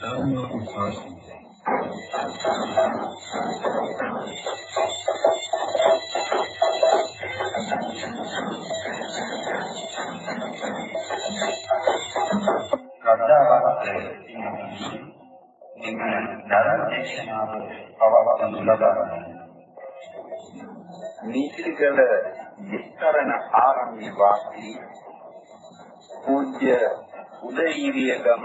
ධර්ම ශාස්ත්‍රය ධර්ම දේශනාව පවත්වනු ලබනවා. නීතිගල විස්තරණ ආරම්භ වාසී පූජ්‍ය උදේීරියගම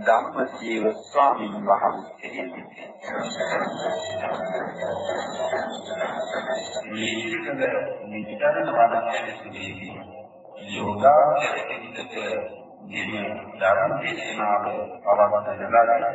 ධම්මජීව ස්වාමීන් වහන්සේ නීතිගල විස්තරණ වඩන්නේ යෝගාචරිතක දින ධර්ම දේශනාව පවත්වනු ලබනවා.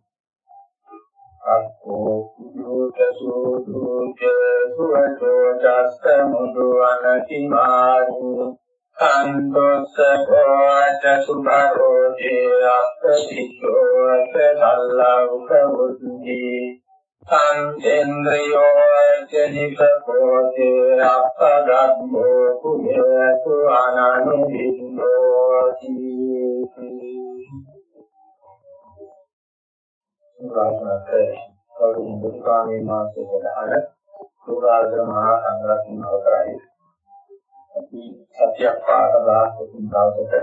අක්ඛෝ කුලෝතසෝ දුක්ඛ සුවතෝ චස්ත මුදු අනතිමාරු සන්තෝෂ සුභරෝ ජේ අප්පතිච්ඡෝ සල්ලෞක බුද්ධි සංකේන්ද්‍රයෝ චනිකෝතේ අප්පගම්මෝ කුමේතු අනනුබින්දෝති සුරාසනතේ කරුණ දුක්ඛාමේ මාසේ වලහන සුරාද මහා සංඝරත්න අවතරයි අපි සත්‍යයක් පාදලා තුන් දවසට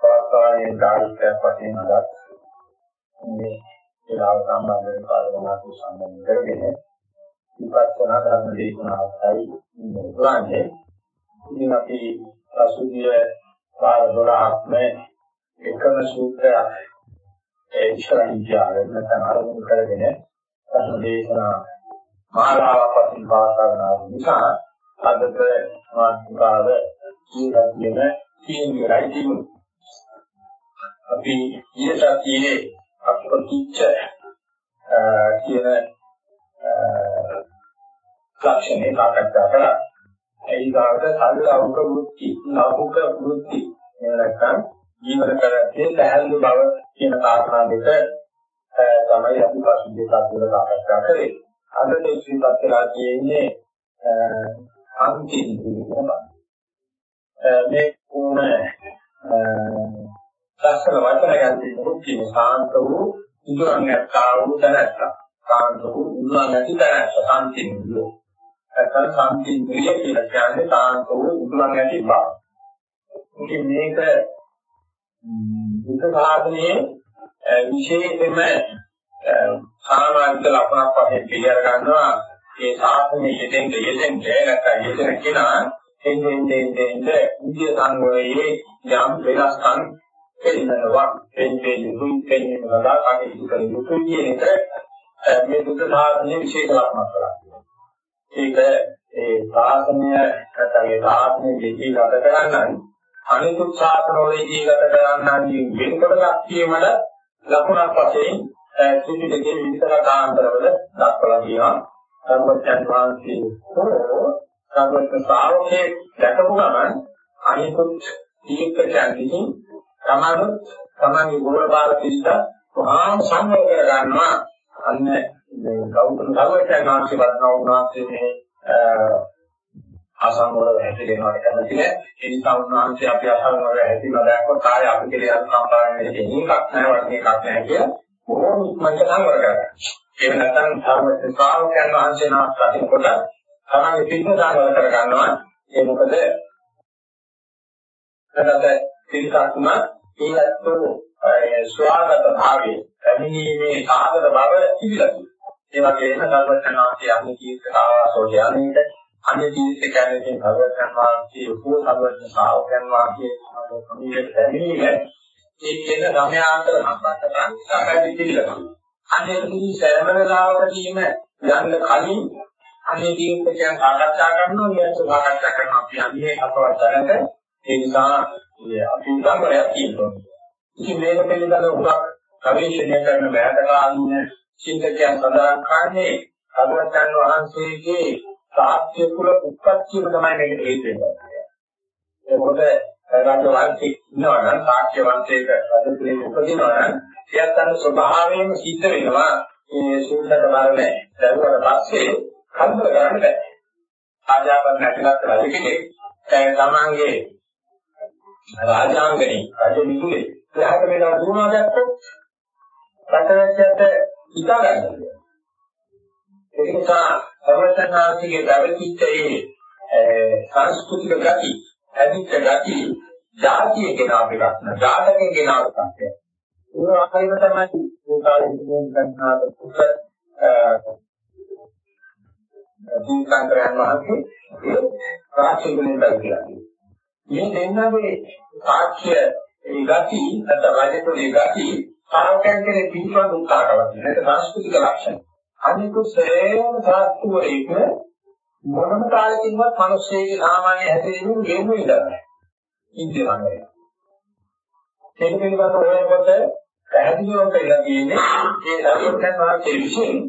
පවත්වාගෙන ධාර්මිකයක් වශයෙන් අදත් මේ ඒලාව සම්බන්ධ වෙන කාරණාත් සම්බන්ධ කරගෙන විපස්සනා ධර්ම දේශනාවයි කරන්නේ. ඉතින් අපි පසුගිය පාර 12ක්ම එකම සූත්‍රයක් ඒ ඉස්සරහින් කියලාගෙන නැත්නම් අරමුණු කරගෙන ධර්ම දේශනා මාලාවක් වශයෙන් පාසාරන නිසා අදට මාත්‍රිකාව ජීවිතයේම තියෙන ඉතිමුත් අපි ඊට සතියේ අප්‍රතිච්ඡ කියන ලක්ෂණේ සාකච්ඡා කරා. ඒ ගාවට සල්ලෞක වෘත්ති, ලෞකික වෘත්ති නැත්නම් ජීවන කරත්තේ සැහැල්ලු බව කියන කාරණා දෙක තමයි අපි පසුගිය සතියේ සාකච්ඡා කරේ. අද දෙවිපත් වෙලා තියෙන්නේ අන්තිම පිළිගන්න. මේ කොන ලස්සන වචනයක් තියෙනකොට කියන සාන්ත වූ ඉදුරන් නැත්තා වූ තැනැත්තා. සාන්ත වූ ඉදුරන් නැති තැනැත්තා සාන්තින්ද්‍රිය. නැත්නම් සාන්තින්ද්‍රිය කියලා කියන්නේ සාන්ත වූ ඉදුරන් නැති බව. ඉතින් මේක බුද්ධ ශාසනයේ විශේෂයෙන්ම සාමාජික ලක්ෂණක් වශයෙන් පිළිගර ගන්නවා ඒ ශාසනයේ යෙදෙන්න යෙදෙන්න නැත්නම් යෙදෙන කෙනා එන්නේ එන්නේ එන්නේ ඉන්දිය සංවරයේ යම් වෙනස්කම් පෙන්නනවා එන්නේ දුයි පෙන්නන සඳහා කටයුතු කළ යුතුයි කියන එක මේ බුද්ධ ධර්මයේ විශේෂ ලක්ෂණක් කරන්නේ. ඒක ඒ ශාසනය නැත්නම් ඒ ශාසනයේ දෙකී ගත කරන්නන් අනිකුත් ශාසනවලදී ගත කරන්නන් වෙනකොට කියමල ලකුණක් වශයෙන් ත්‍රිපිටකයේ විස්තර කාන්තරවල දක්වලා තියෙනවා. සම්බුද්ධන් වහන්සේ හෝ සම්බුද්ධ ශ්‍රාවකේ දැකපු ගමන් අනිකුත් දීර්ඝ විසින් තමනුත් තමන්ගේ ගෝලපාල පිළිද වහාම සංවර කර ගන්නවා අන්න මේ ගෞතම ධර්මයන් ආශ්‍රය වඩනවා උන්වහන්සේ මේ අසංවර හැදෙනවා කැමති නෑ ඒ නිසා උන්වහන්සේ අපි අසංවර හැදිලා දැක්කොත් ආය අපි කියලා යන සම්පාදනයේ තියෙන එකක් නෑ වගේ එකක් නෑ කියලා බොහොම ඉක්මනට සංවර කරගන්න. ඒක නැත්නම් ධර්ම ශ්‍රාවකයන් වහන්සේ නාස්තික කොට තමන්ගේ පිට සංවර කර ගන්නවා ඒ මොකද එතකොට පිළිකාත්ම ඒත්තු ස්වාගත භාවයේ පැමිණීමේ සාධක බව තිබිලා තියෙනවා. ඒ වගේම සර්වඥාන්සේ අන්නේ කීර්ත ආවාසෝ කියන්නේ අන්නේ කීර්ත කියන්නේ භගවතුන් වහන්සේ උපෝ සර්වඥ ශාවකයන් වහන්සේ සමීප පැමිණීම ඒ කියන ගමයාන්තර සම්බන්ධතාවය සාකච්ඡා පිළිගන්නවා. අන්නේ කිසි සෑම වෙලාවකදීම යන්න කලින් අනේ දීපකයන් සාකච්ඡා කරනවා ඊට සාකච්ඡා කරනවා අපි අන්නේ අපවත් දැනට ඒ නිසා අපි උදාහරණයක් කියනවා. ඉතින් මේක පිළිබඳව උගක් ගවේෂණය කරන බෑත කාලීන චින්තකයන් සඳහන් කරන්නේ අනුවත්යන් වහන්සේගේ සාක්ෂ්‍ය කුල උත්පත්තියම තමයි මේකට හේතු වෙන්නේ. ඒකෝට රාජ වංශේ ඉන්නවා නම් සාක්ෂ්‍ය වංශයක රජ කුලේ උපදිනවා නම් එයත් අර ස්වභාවයෙන්ම සිද්ධ වෙනවා මේ සූත්‍රක මරණය. දැරුවට පස්සේ කල්ප කරන්න බෑ. ආජාපන නැතිලත් රජ කෙනෙක් තමන්ගේ රාජාංගනේ රජ මිතුලේ එහාට මෙලා දුවනවා දැක්කොත් රටවැච්චට හිතා ගන්න. ඒ නිසා සර්වඥාන්සේගේ පැවතිච්ච ඒ සංස්කෘතික ගති, ඇදිච්ච ගති, ජාතිය කෙනාව එකක් න ะ. ජාතකයේ කෙනාව එකක්. ඒ ආකාරයට තමයි ඒ කාලේ ඉන්නේ ගන්නා කුස දීකාන්තරයන් වහන්සේ ඒ රාජ්‍යගුණෙන් දැක්කලා. මේ දෙන්නගේ සාක්ෂ්‍ය ඒ ගති නැත්නම් රාජ්‍යතුලේ ගති සාරකයන් කෙරේ පිළිපද උත්සාහ කරනවා. ඒක සංස්කෘතික ලක්ෂණ. අනිකුත් සෑම සාස්තුවේක මොනම කාලෙකින්වත් මිනිස්සෙගේ සාමාන්‍ය හැදෙන්නේ ගෙමු ඉඳලා. ඉන්දිය වංගය. ඒක පිළිබඳව හොයනකොට පැහැදිලිවම කියලා කියන්නේ ඒ සම්පූර්ණ වාක්‍යයේ විශේෂ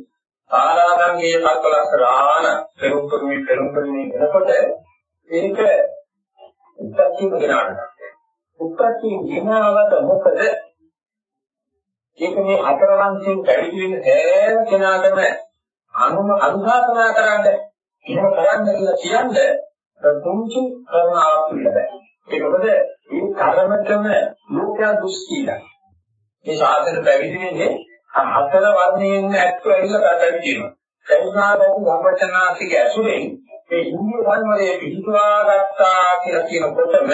ආරාධනගේ කල්පලක්ෂ ගාන පෙරුම් පෙරුමින් පෙරුම් පෙරුමින් එනකොට ඒක උත්පත්තිය ගෙනාවට. උත්පත්තිය ගෙනාවට මොකද ඒක මේ අතරවංශයෙන් පැවිදි වෙන සෑම කෙනාටම අනුම අනුශාසනා කරන්න එහෙම කරන්න කියලා කියන්නේ දුන්චි කරුණාවක් පිළිබඳ. ඒක මොකද මේ කර්මතම ලෝකයා දුස්කීලා. මේ සාධන පැවිදි වෙන්නේ හතර වර්ණයෙන් ඇත්ත ඇවිල්ලා පැවිදි වෙනවා. කරුණාවක ධම්මචනාසික ඇසුරෙන් මේ ඉන්දිය සංවරයේ පිහිටුවා ගත්තා කියලා කියනකොටම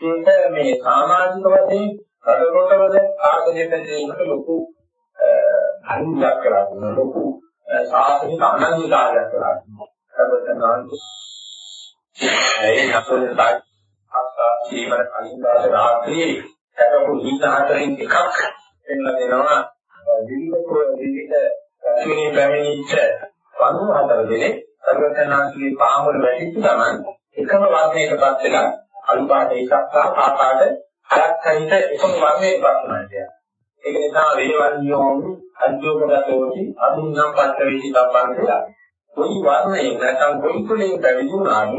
ඒක මේ සමාජික වශයෙන් රටවල ආගමික දේකට ලොකු අනුග්‍රහ කරලා ලොකු සාසනික අනන්‍යතාවයක් කරලා කරවතනාන්ත ඒ නසලයි අස්සා ජීවන කලින් දාස රාත්‍රියේ කරපු හිත හතරෙන් එකක් එන්න දෙනවා. විවිධ විවිධ රැස්වීම පැමිණිච්ච 54 දෙනෙක් කරවතනාන්තගේ පාමුල වැටිච්ච ගමන් එකම වර්ණයකටපත් වෙලා අනුපාත එකක් සහ පාපාට හයක් සහිත එකම වර්ණයේ ප්‍රශ්නයක්. ඒක නිසා වේවන්‍යෝම් අද්‍යෝගතෝති අදුන්නම් පත්‍රවිචි සම්බන්ධය. කොයි වර්ණයේ නැත්නම් කොයි කුලයේ පැවිදුණාම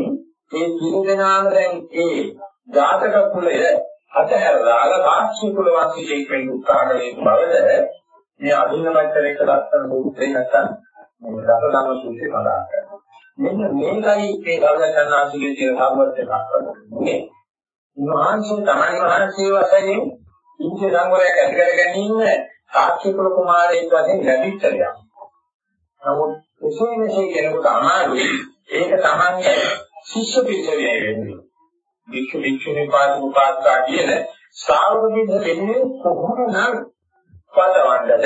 ඒ සිංහනාම දැන් ඒ ජාතක කුලය අතහැරලා සාක්ෂි කුල වාසිකෙක් වෙන්න උත්සාහ කරේ බවද මේ අදින්න මැත්තර එක දක්වන බුද්ධේ නැත්නම් මේ දසදම සූත්‍රය සඳහන් කරනවා. මෙන්න මේකයි මේ ගෞරවචන්නාංශයේ තියෙන සම්බන්ධයක් කරන්නේ. උන්වහන්සේ තමයි වහන්සේ වශයෙන් ඉන්දිය සංවරයක් ඇති කර ගැනීම සාක්ෂි කුල කුමාරයෙක් වශයෙන් ලැබිච්ච දෙයක්. නමුත් එසේ මෙසේ කෙනෙකුට අමාරුයි. ඒක තමයි ශිෂ්‍ය පිළිවෙලේ වෙන්නේ. වික්ෂු වික්ෂුණී පාදු උපාසකා කියන ශ්‍රාවකෙන් දෙන්නේ කොහොමනම් පදවන්නද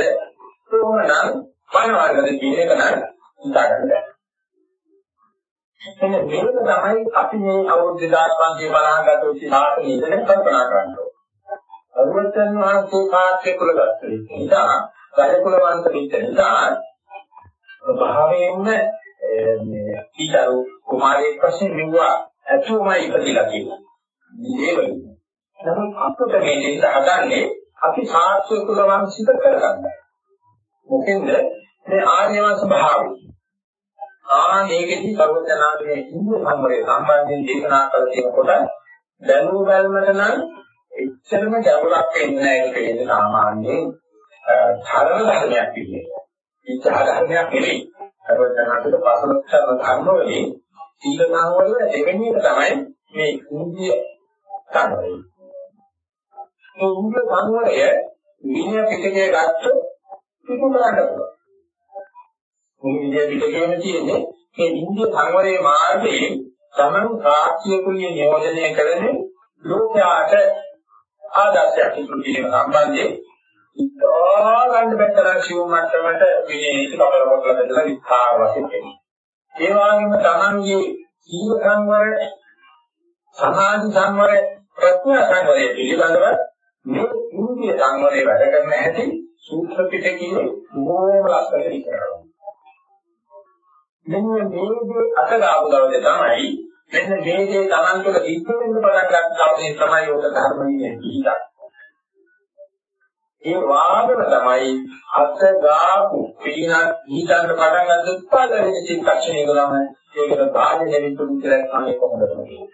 කොහොමනම් පනවන්නද කියන එක නම් හිතාගන්න. එන්න මේක තමයි අපි මේ අවුරුදු 2550 ගත වෙච්ච සාසනය ඉඳන් කල්පනා කරන්නේ. අරුවචන් වහන්සේ කාර්ය කුල ගත්ත නිසා රජ කුලවන්ත පිට නිසා භාවයෙන්ම මේ ඊතරු කුමාරයෙක් වශයෙන් මෙවුවා ඇතුමයි ඉපදිලා කියනවා. මේ වගේ. නමුත් අපිට මේ දෙන්න හදන්නේ අපි සාස්ත්‍ය කුල වංශික කරගන්න. මොකෙන්ද මේ ආර්ය වංශ භාවය. ආ මේකෙදි සර්වඥාගේ ඉන්ද්‍ර සම්මරය සම්බන්ධයෙන් දේශනා කළ තියෙනකොට දැනුම බැලමට නම් එච්චරම ගැඹුරක් වෙන්නේ නැහැ ඒක කියන්නේ සාමාන්‍යයෙන් ධර්ම ධර්මයක් කියන්නේ. ඉච්ඡා ධර්මයක් නෙවෙයි. සර්වඥාගේ පසලක්ෂණ ධර්ම වලින් සීලනාම වල දෙවෙනි එක තමයි මේ ඉන්ද්‍රිය සංවරය. මේ ඉන්ද්‍රිය සංවරය විනය පිටකයේ ගත්තොත් පිටු කරන්න පුළුවන්. මේ විදිය පිටකේම තියෙන්නේ මේ ඉන්දිය සංවරයේ මාර්ගයෙන් තමන් සාක්ෂිය කුලිය නියෝජනය කරන්නේ ලෝකයාට ආදර්ශයක් ඉදිරි කිරීම සම්බන්ධයෙන් ඉතාලන්න බැතර සිව් මට්ටමට විනේෂ කපල කොටලා බෙදලා විස්තර වශයෙන් දෙන්නේ. ඒ වගේම තමන්ගේ සීල සංවර සමාධි සංවර ප්‍රඥා සංවරය පිළිබඳව මේ ඉන්දිය සංවරය වැඩ කරන හැටි සූත්‍ර පිටකයේ බොහෝම ලස්සනට විස්තර කරනවා. මෙන්න මේ දේ අත ගාපු දවසේ තමයි මෙන්න මේ දේ Taman තුළ සිද්ධ වෙන්න පටන් ගන්න දවසේ තමයි ඔක ධර්මයේ පිහිටක්. ඒ වාදන තමයි අත ගාපු පිළිනක් හිතන්න පටන් ගන්න උත්පාදනයේ චිත්තක්ෂණය ගලම ඒකට බාහිර දෙවිතුන් කියලා තමයි කොහොමද කියන්නේ.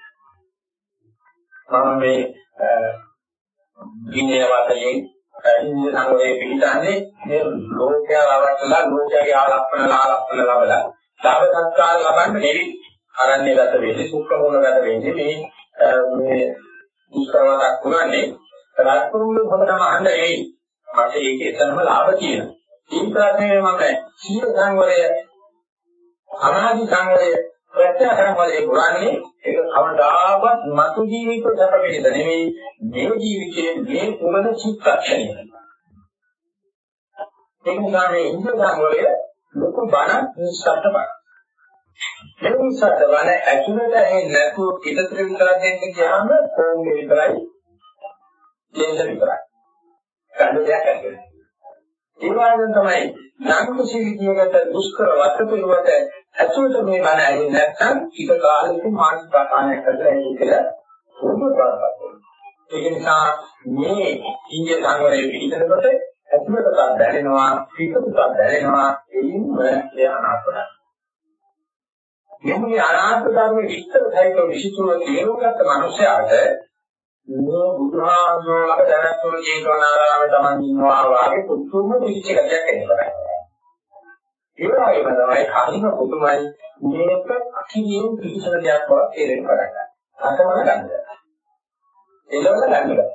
මම මේ ඉන්නේ වතයෙන් ඉන්නේ සංවරයේ පිළිතන්නේ මේ ලෝකයා රවට්ටලා ලෝකයාගේ ආලප්පන ලාලප්පන ලබලා ලාභ සත්කාර ලබන්න නෙවි අරන්නේ ගත වෙන්නේ සුඛ මොන ගත වෙන්නේ මේ මේ දුෂ්කරමක් වුණානේ රත්තුන් හොඳටම අහන්න එයි මට ඒක එතනම ලාභ තියෙනවා. ඊට පස්සේ මම සීල සංවරය සමාධි සංවරය ප්‍රත්‍යා සංවරය පුරන්නේ ඒක කවදාවත් මතු ජීවිත සැප පිළිද නෙමෙයි. මේ ජීවිතයේ මේ පුරන චිත්තක්ෂණය ඒක නිසා මේ ඉන්ද්‍ර සංවරය ලොකු බණක් නිස්සද්ද බණ මේ නිස්සද්ද බණ ඇතුළට ඇහෙන්නේ නැතුව පිටතට විතරක් දෙන්න කියහම කොහොමද විතරයි? දෙන්න විතරයි. ගන්න දෙයක් ඇතුළේ. ඒ වගේම තමයි නම් කුසී විදියකට දුෂ්කර වත් පිළිවෙත ඇතුළත මේ බණ ඇහෙන්නේ නැත්නම් ඊට කාලෙක මානසික ආකාරයක් කරලා ඒක කියලා සුදුසු කරගන්නවා. ඒක නිසා මේ ඉන්දිය සංවරයේ පිළිතනකොට ඇතුළතට දැනෙනවා පිටතට දැනෙනවා එයින්ම ඒ අනාත්මයි. මේ අනාත්ම ධර්ම විස්තර සහිතව විසිතුන තේරුම් ගත්ත මනුස්සයාට මේ බුදුහාමුදුරුවෝ දැනතුරු ජීවනාරාමේ Taman ඉන්නවා වාගේ පුදුම පිළිච්චකයක් එනවා. ඒ වගේම තමයි කලින් පුදුමයි මේක අකිරියෙන් පිළිසන දෙයක් බව තේරෙන්න පටන් ගන්නවා. අතමන ගන්න. එළවල ගන්නවා.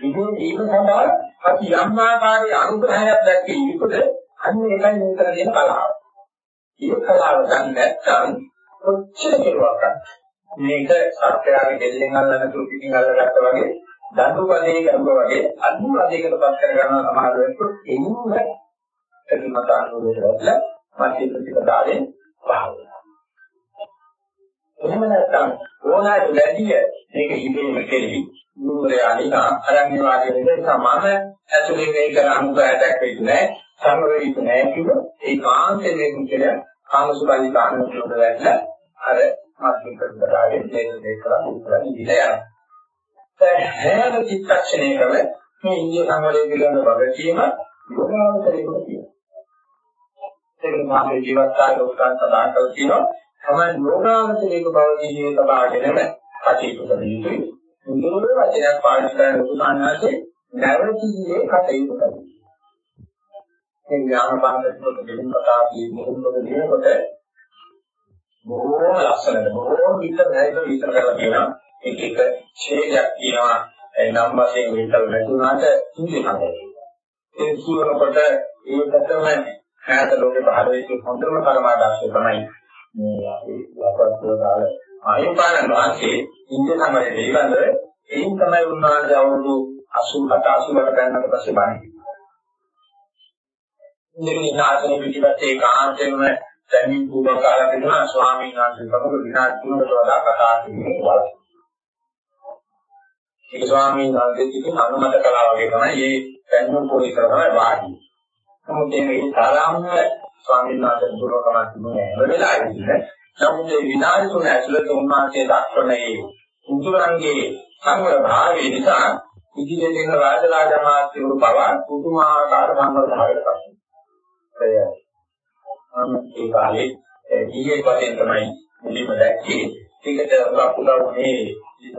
ඉතින් ඒක සඳහා අපි යම් ආකාරයේ අනුග්‍රහයක් දැක්කේ යුතුද අන්න ඒකයි මෙතන දෙන කලාව. මේ කලාව ගන්න නැත්නම් කොච්චර කෙරුවක් මේක සත්‍යයේ දෙල්ලෙන් අල්ලන තුරු පිටින් අල්ලගත්තා වගේ දඬු වදේ කරුවා වගේ අඳු වදේකට පත් කර ගන්නවා සමහර වෙලාවට එන්නේ ප්‍රතිමතානුවේදවල මධ්‍ය ප්‍රතිපදාවෙන් පහළ එහෙම නැත්නම් ඕනෑම ලැබිය මේක ඉබේම කෙරෙහි නුඹරේ අනිකා අරන්නේ වාගේ දෙයක් සමාන ඇතුලේ මේක අනුගතයක් වෙන්නේ නැහැ සමරෙයිත් නැහැ කිව්ව ඒ කාන්තේ මේක කියලා කාමසුඛාලි කාණුවට වැටලා අර මධ්‍ය ප්‍රතිපදාවෙන් දෙක දෙක කරලා උත්තරයි ඉඳලා යනවා. හැම චිත්තක්ෂණයකම මේ ඉන්දිය සංවරය පිළිබඳ වගකීම යෝගාවචරයකට තියෙනවා. ඒක මාගේ ජීවිතාය උත්සාහ සඳහන් කළ තියෙනවා. තමයි යෝගාවචරයක බව ජීවිත බාගෙනම කටයුතු කළ යුතුයි. මුදුන වචනයක් පාවිච්චි කරන උදාහරණයක් නැවතියේ කටයුතු කරනවා. මේ ඥාන බාහිරට දෙලින් කතා කියන්නේ මොකද කියනකොට බොහෝම ලස්සනට බොහෝම විතර නැයිද විතර කරලා කියනවා. එක එක ඡේදයක් කියනවා. ඒ නම් වශයෙන් විතර නැතුණාට ඉන්නේ නැහැ. ඒ කියනකොට ඒකටම ඈත ලෝකේ පහළ වෙච්ච හොඳම පරමාදර්ශය තමයි මේ අපි වපත්වදාල ආයුපාන වාසේ ඉන්දිය සමරේ පිළිබඳව එයින් තමයි උන්වහන්සේ අවුරුදු 87 88 ගන්නකොට පස්සේ බණි. ඉන්දිය නාසනේ පිටිපස්සේ කාන්තෙම දැමින් පූර්ව කාලේ තිබුණා ස්වාමීන් වහන්සේ කවුරු විනාඩි තුනකට වඩා කතා කිරීමේ බලය. ඒ ස්වාමීන් වහන්සේ කිව්ව අනුමත කළා වගේ තමයි මේ දැනුම් පොරේ කරන වාඩි. නමුත් මේ තරම්ම ස්වාමීන් වහන්සේ දුරකමක් තිබුණේ නැහැ වෙලාවෙදී. නමුත් මේ විනාඩි තුන ඇතුළත උන්වහන්සේ දක්වන්නේ උතුරන්ගේ සංවර භාවයේ නිසා ඉදිරියේ දෙන රාජරාජ මාත්‍යවරු බව පුදුමාකාර සංවර භාවයකට පත් වෙනවා. ඒ කාලේ ඊයේ වශයෙන් තමයි මුලින්ම දැක්කේ. ඒකට ලකුණු මේ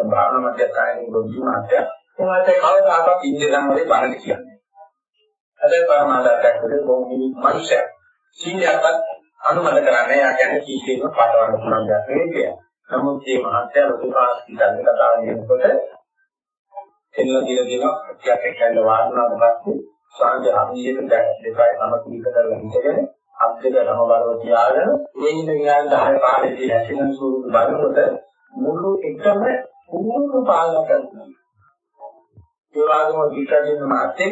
භාවනා මධ්‍යස්ථානයේ ගොඩි මාත්‍ය. ඒකට කවදාකවත් ඉන්දිය සංවරේ බලන්න කියන්නේ. අද පරමාදාතයක් විදිහට බොහොම මිනිස්සයා සීලයක්වත් අනුමත කරන්නේ යා කියන්නේ කීකේම පාඩවන්න පුළුවන් දෙයක් නෙවෙයි. නමුත් මේ මහත්ය ලොකු පාස්ති ගන්න කතාව කියනකොට එන්න දින දින ටිකක් එක්කෙන් වාසනාවට පස්සේ සාංජ අභියක දෙකයි සමතුලිත කරලා හිටගෙන අත් දෙක නම බලව තියාගෙන මේ ඉන්න විනාඩි 10 15 ඇසින ස්වරූප බලනකොට මුළු එකම පුරුදු පාලන කරනවා. ඒ වගේම පිටරින් මාතේ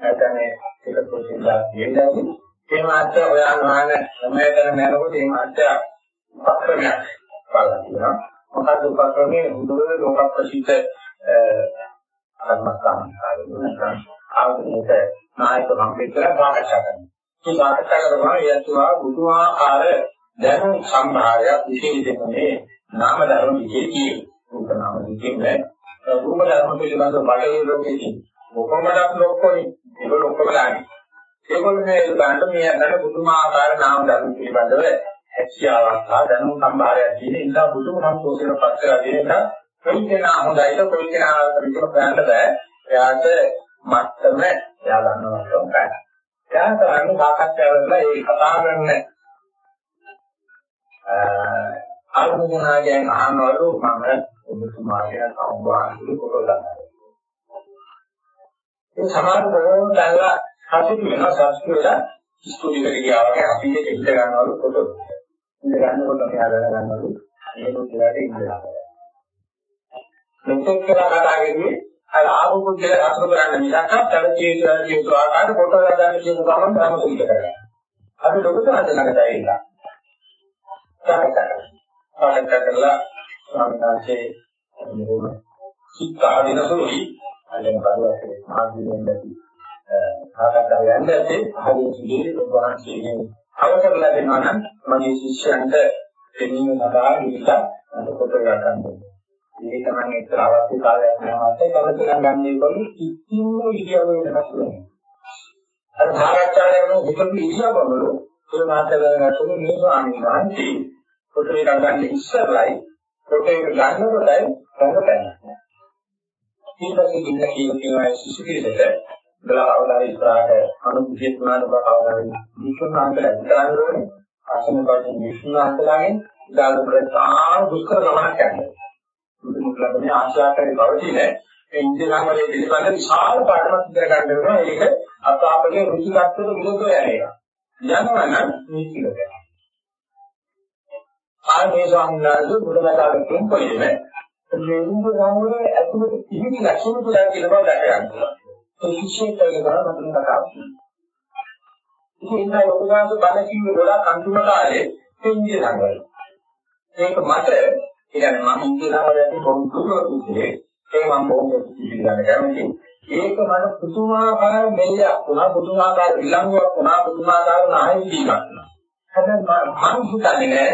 නැත්නම් ඒක පොසිලා කියන්නේ ඒ මාත්‍ය ඔයා නහන සමයතර නරකොට ඒ මාත්‍ය උපක්‍රමයක් බලන්න කියනවා මොකද උපක්‍රමයේ? හුදුවේ ලෝක ප්‍රසිද්ධ කර්මස්ථාන කාර්යය ආවුනිත නායක සම්පේතර සාකච්ඡා කරනවා. මේ සාකච්ඡා කරනවා යතුවා බුදුආකාර දැනුම් සම්භාරය විශේෂයෙන්ම මේ නාම ධර්ම විශේෂී රූප නාම විශේෂනේ රූප ධර්ම පිළිබඳව බඩේ ලෝකෙදී මොකමඩක් ලොක්කොනේ ඒක ලොක්කමලානේ ඒගොල්ලෝ මේ ගන්න මේ අතර පුදුමාකාර නාම ධර්ම පිළිබඳව හැකියාවක් හා දැනුම් සම්භාරයක් තියෙන නිසා බුදුම සම්පෝෂණය පත් කරලා දෙන නිසා කොයි කෙනා හොඳයිද කොයි කෙනා විතර ගන්න බෑ. එයාට මත්තම එයා ගන්නවා තමයි එයා කරන්නේ සාකච්ඡා කරලා ඒ කතා කරන්නේ ආත්මඥානයෙන් අහනවලු මම ඔබතුමාගේ සම්බන්ධ කොටලා ඒ සමාන බොහෝම දැල්ලා හසිත වෙන සංස්කෘත ස්තුතිකට ගියා වගේ අපි ඒක ඉඳ ගන්නවලු පොතෝ. ඉඳ ගන්නකොට මෙයා දැනගන්නවලු මේක උදේට ඉඳලා. මෙතෙක් කියලා කතා කරන්නේ අර ආපු කියලා අසුර කරන්න මිසක් තලචේ කියන ආකාර කොට ගන්න කියන ගමන් ධර්ම සිද්ධ කරගන්න. අපි ලොකු තරකට ඇවිල්ලා. සාකච්ඡා කරලා ස්වාමීන් වහන්සේ මෙහෙම සිත් ආදිනසෝයි අලෙන් බඩුවේ මාර්ගයෙන් දැකි සාකච්ඡා යන්නේ හරියට සිදුවේ ඔබ වහන්සේගෙන් අවසර ලැබෙනවා නම් මගේ ශිෂ්‍යයන්ට දෙන්නීම සඳහා විවිධ කොට ගන්න. මේ තමයි එක්තර අවශ්‍ය කාලයක් නැවත කවද ගන්නේ කොහොමද කිසිම විදියක් වෙනස් වෙන්නේ. අර සාකච්ඡාවේ හිතපු ඉරියව්වවල ඒ මාතෘකාවට මේ ස්වාමීන් වහන්සේ කොටේ ගන්න ඉස්සරලයි කොටේ ගන්නකොටයි රඟපෑන්නේ. ඊපස්සේ ඉන්න කියනවා සිසු පිළිදෙට බලාවලා ඉස්සරහට අනුභූතිය තුනන බලාවලා විශ්වනාන්තල අධිකාරවලනේ ආසන වලින් විශ්වනාන්තලගෙන් දාලා ප්‍රතාන දුක්ඛ ගමනක් යනවා. මුදුන්ලබනේ ආශාකරේ පවතින ඒ ඉන්ද්‍රියංගලේ පිළිබඳ විශාල පාඩමක් ඉගෙන ගන්න වෙනවා. ඒක අතාපගේ රුචිකත්වයට විරුද්ධව යනවා. යනවා නම් මේ කියලා. ආයේ ස්වාමීන් වහන්සේ බුදුමතාවකින් කොයිද මේ ඉන්ද්‍රියංගලේ ඇතුළත කිහිප ලක්ෂණ තුනක් කියලා බව දැක ගන්නවා. ඒ විශේෂයෙන් කරන මතුන් කතාව. ඉතින් ඒ ඔබවහන්සේ බණ කිව්වේ ගොඩක් අන්තිම කාලේ ඉන්ද්‍රියංගලේ. ඒක මට කියන්නේ මම ඉන්දියාවට පොදුතුරු කිව්වේ ඒ මම බොහොම පිළිගන්න කැමතියි. ඒක මට පුදුමාකාර මෙල්ලයක් වුණා පුදුමාකාර විලංගුවක් වුණා පුදුමාකාර නායක දීමක්. හැබැයි මම හිතන්නේ නෑ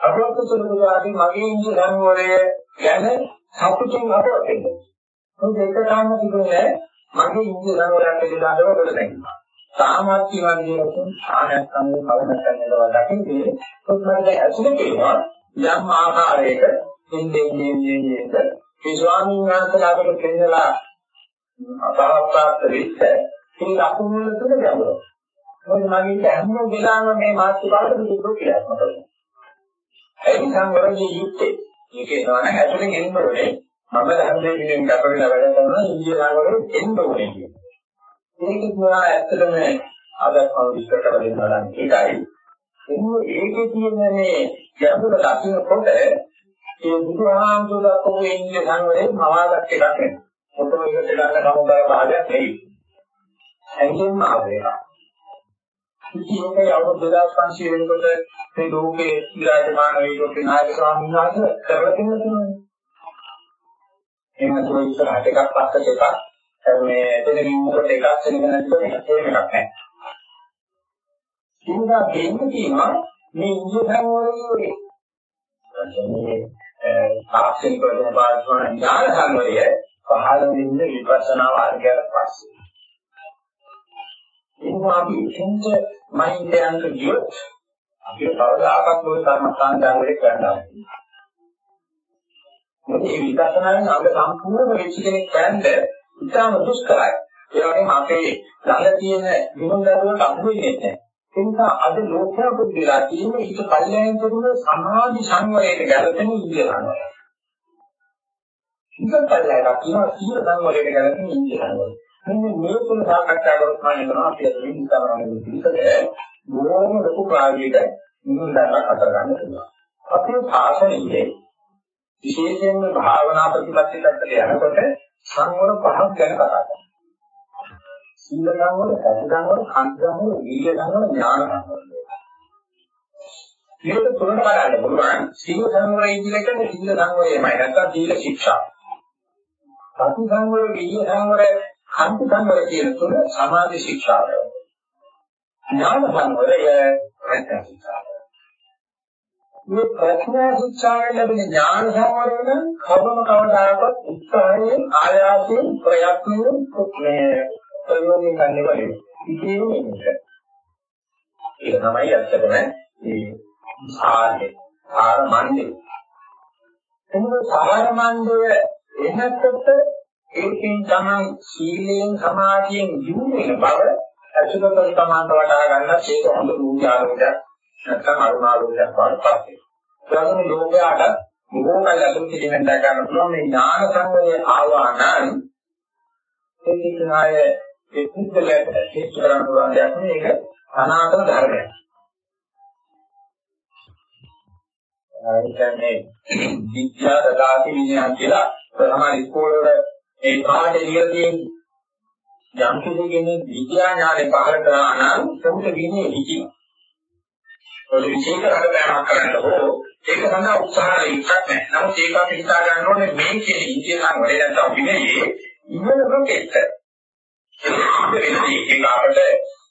අරොත්තුසුරුවාදී මගේ ඉන්දිය සංවරය ගැන සතුටින් අපරෙන්න. මොකද ඒක තාම තිබුණේ මගේ ඉන්දිය සංවරයක් පිළිබඳව ගොඩ නැගීම. සාමාජික වර්ගයේ ආනත් සම්මේ කවදාවත් නැදවා දකින්නේ කොහොමද ඇසුරු කියනවා යම් ආකාරයක ඉන්නේ ඉන්නේ ඉන්නේ මේ ස්වාමීන් වහන්සේලාට කියනලා අසහත්තාත් වෙච්ච ඉතින් අකුණුල තුන ගැඹුරු. මොකද මගේ හැම වෙලාවෙම මේ මාතෘකාවට දුරු කියලා මතකයි. ඒ සංවරණයේ යුක්තේ. මේකේ නෝන හැදෙන්න එන්න ඕනේ. මම ධර්මයේ පිටින් ගත වෙලා වැඩ කරනවා ඉන්දිය සංවරණය එන්න ඕනේ කියන්නේ. මේක තුනා ඇත්තටම ආදර්ශව විස්තර කරලා දෙන්නා නම් ඒකයි. ඒකේ තියෙන මේ ගැඹුර දකින්න කොට ඒ බුදුහාමුදුරුවෝ දක්වපු ඉන්නේ සංවරේ මවාගත් එකක් නෙවෙයි. පොතම එකට ගන්න කමබර භාගයක් නෙවෙයි. ඇඟෙන්ම ආවේක. ඉතින් ඒක අවුරුදු 2500 වෙනකොට මේ ලෝකේ විරාජමාන වේගෝකේ නායක ස්වාමීන් වහන්සේ කරලා තියෙනවා. එහෙම තමයි ඉස්සරහට එකක් පස්සට එකක් මේ දෙකකින් මොකට එකක් වෙන නැතිව ඒක එකක් නැහැ. ඉන්දා දෙන්න තියෙනවා මේ ඉන්දිය සංවරයේ මේ තාක්ෂණික වශයෙන් පාවිච්චි කරන ඥාන සංවරය පහළ වෙන්නේ විපස්සනා වර්ගයට පස්සේ. එනවා අපි එතෙන්ට මයින්ඩයන්ට ගියොත් අපිට කවදාකවත් ওই කර්මස්ථානයන්වලට කරන්න මේ විපස්සනාෙන් අංග සම්පූර්ණ වෙච්ච කෙනෙක් කියන්නේ ඉතාම දුෂ්කරයි. ඒ වගේම අපේ ළඟ තියෙන විමුක්තියට අහු වෙන්නේ නැහැ. ඒ නිසා අද ලෝකයා පුදුලා තියෙන ඊට කල්යයන් තිබුණ සමාධි සංවරයට ගැලපෙන ඉන්දියානය. ඉතින් කල්යයක් කියනවා සීල සංවරයට ගැලපෙන ඉන්දියානය. මෙන්න මේ තුන සාකච්ඡා කරලා තමයි කරනවා අපි අද මේ ඉස්සරහට පිළිසද බොහොම ලොකු ප්‍රායෝගික නිමුදක් අතර ගන්න පුළුවන්. අපේ ශාසනයේ විශේෂයෙන්ම භාවනා ප්‍රතිපත්ති පැත්තට යනකොට සංවර පහක් ගැන කතා කරනවා. සීල සංවර, සති සංවර, කන්ද සංවර, වීර්ය සංවර, ඥාන සංවර. මේක තුනට බලන්න පුළුවන්. සීල සංවරය කියන එක සීල සංවරයමයි. නැත්නම් සීල ශික්ෂා. සති සංවර, වීර්ය සංවර, කන්ද සංවර කියන තුන සමාධි ශික්ෂාවයි. ඥාන සංවරය නැත්නම් ශික්ෂාවයි. මේ ප්‍රඥා ශික්ෂාවෙන් ලැබෙන ඥාන සංවරයෙන් කවම කවදාකවත් උත්සාහයෙන් ආයාසයෙන් ප්‍රයත්නයෙන් මේ ප්‍රයෝගයෙන් ගන්න බැහැ. ඉතින් මේක. ඒක තමයි ඇත්තටම මේ සාරේ සාර මණ්ඩේ. එතකොට සාර මණ්ඩය එනකොට ඒකෙන් තමයි සීලයෙන් සමාධියෙන් දිනු වෙන බව අසුබතල් සමාන්ත වටා ගන්නත් ඒක හොඳ රූපාරෝපයක් නැත්නම් අරුණාරෝපයක් වඩපත් වෙනවා. ඒ ලෝකයාට මොකක්ද අසුබ කිරීමෙන් දා ගන්න පුළුවන් මේ ඥාන සංවරය ආවා නම් ඒක නාය ඒ පුද්ගලයාට හේතු කරන්න පුළුවන් දෙයක් නෙවෙයි ඒක අනාගත ධර්මයක්. ඒ කියන්නේ විද්‍යා දදාති විඥාන කියලා සමහර ඉස්කෝලවල ඒ පාඩේ ලියලා තියෙන්නේ යම් කෙනෙක් විද්‍යා ඥානෙ පහළ කරා නම් උන්ට විනය හිතියි. ඔය විශේෂ කරදරයක් කරන්න ඕ ඒක සඳහා උත්සාහය ඉස්සක් නැහැ. නමුත් ඒක අපි හිතා ගන්න ඕනේ මේ කියන ඉන්දිය සංවරය නැත්නම් විනයේ ඉන්නකොට එක්ක. ඒක අපිට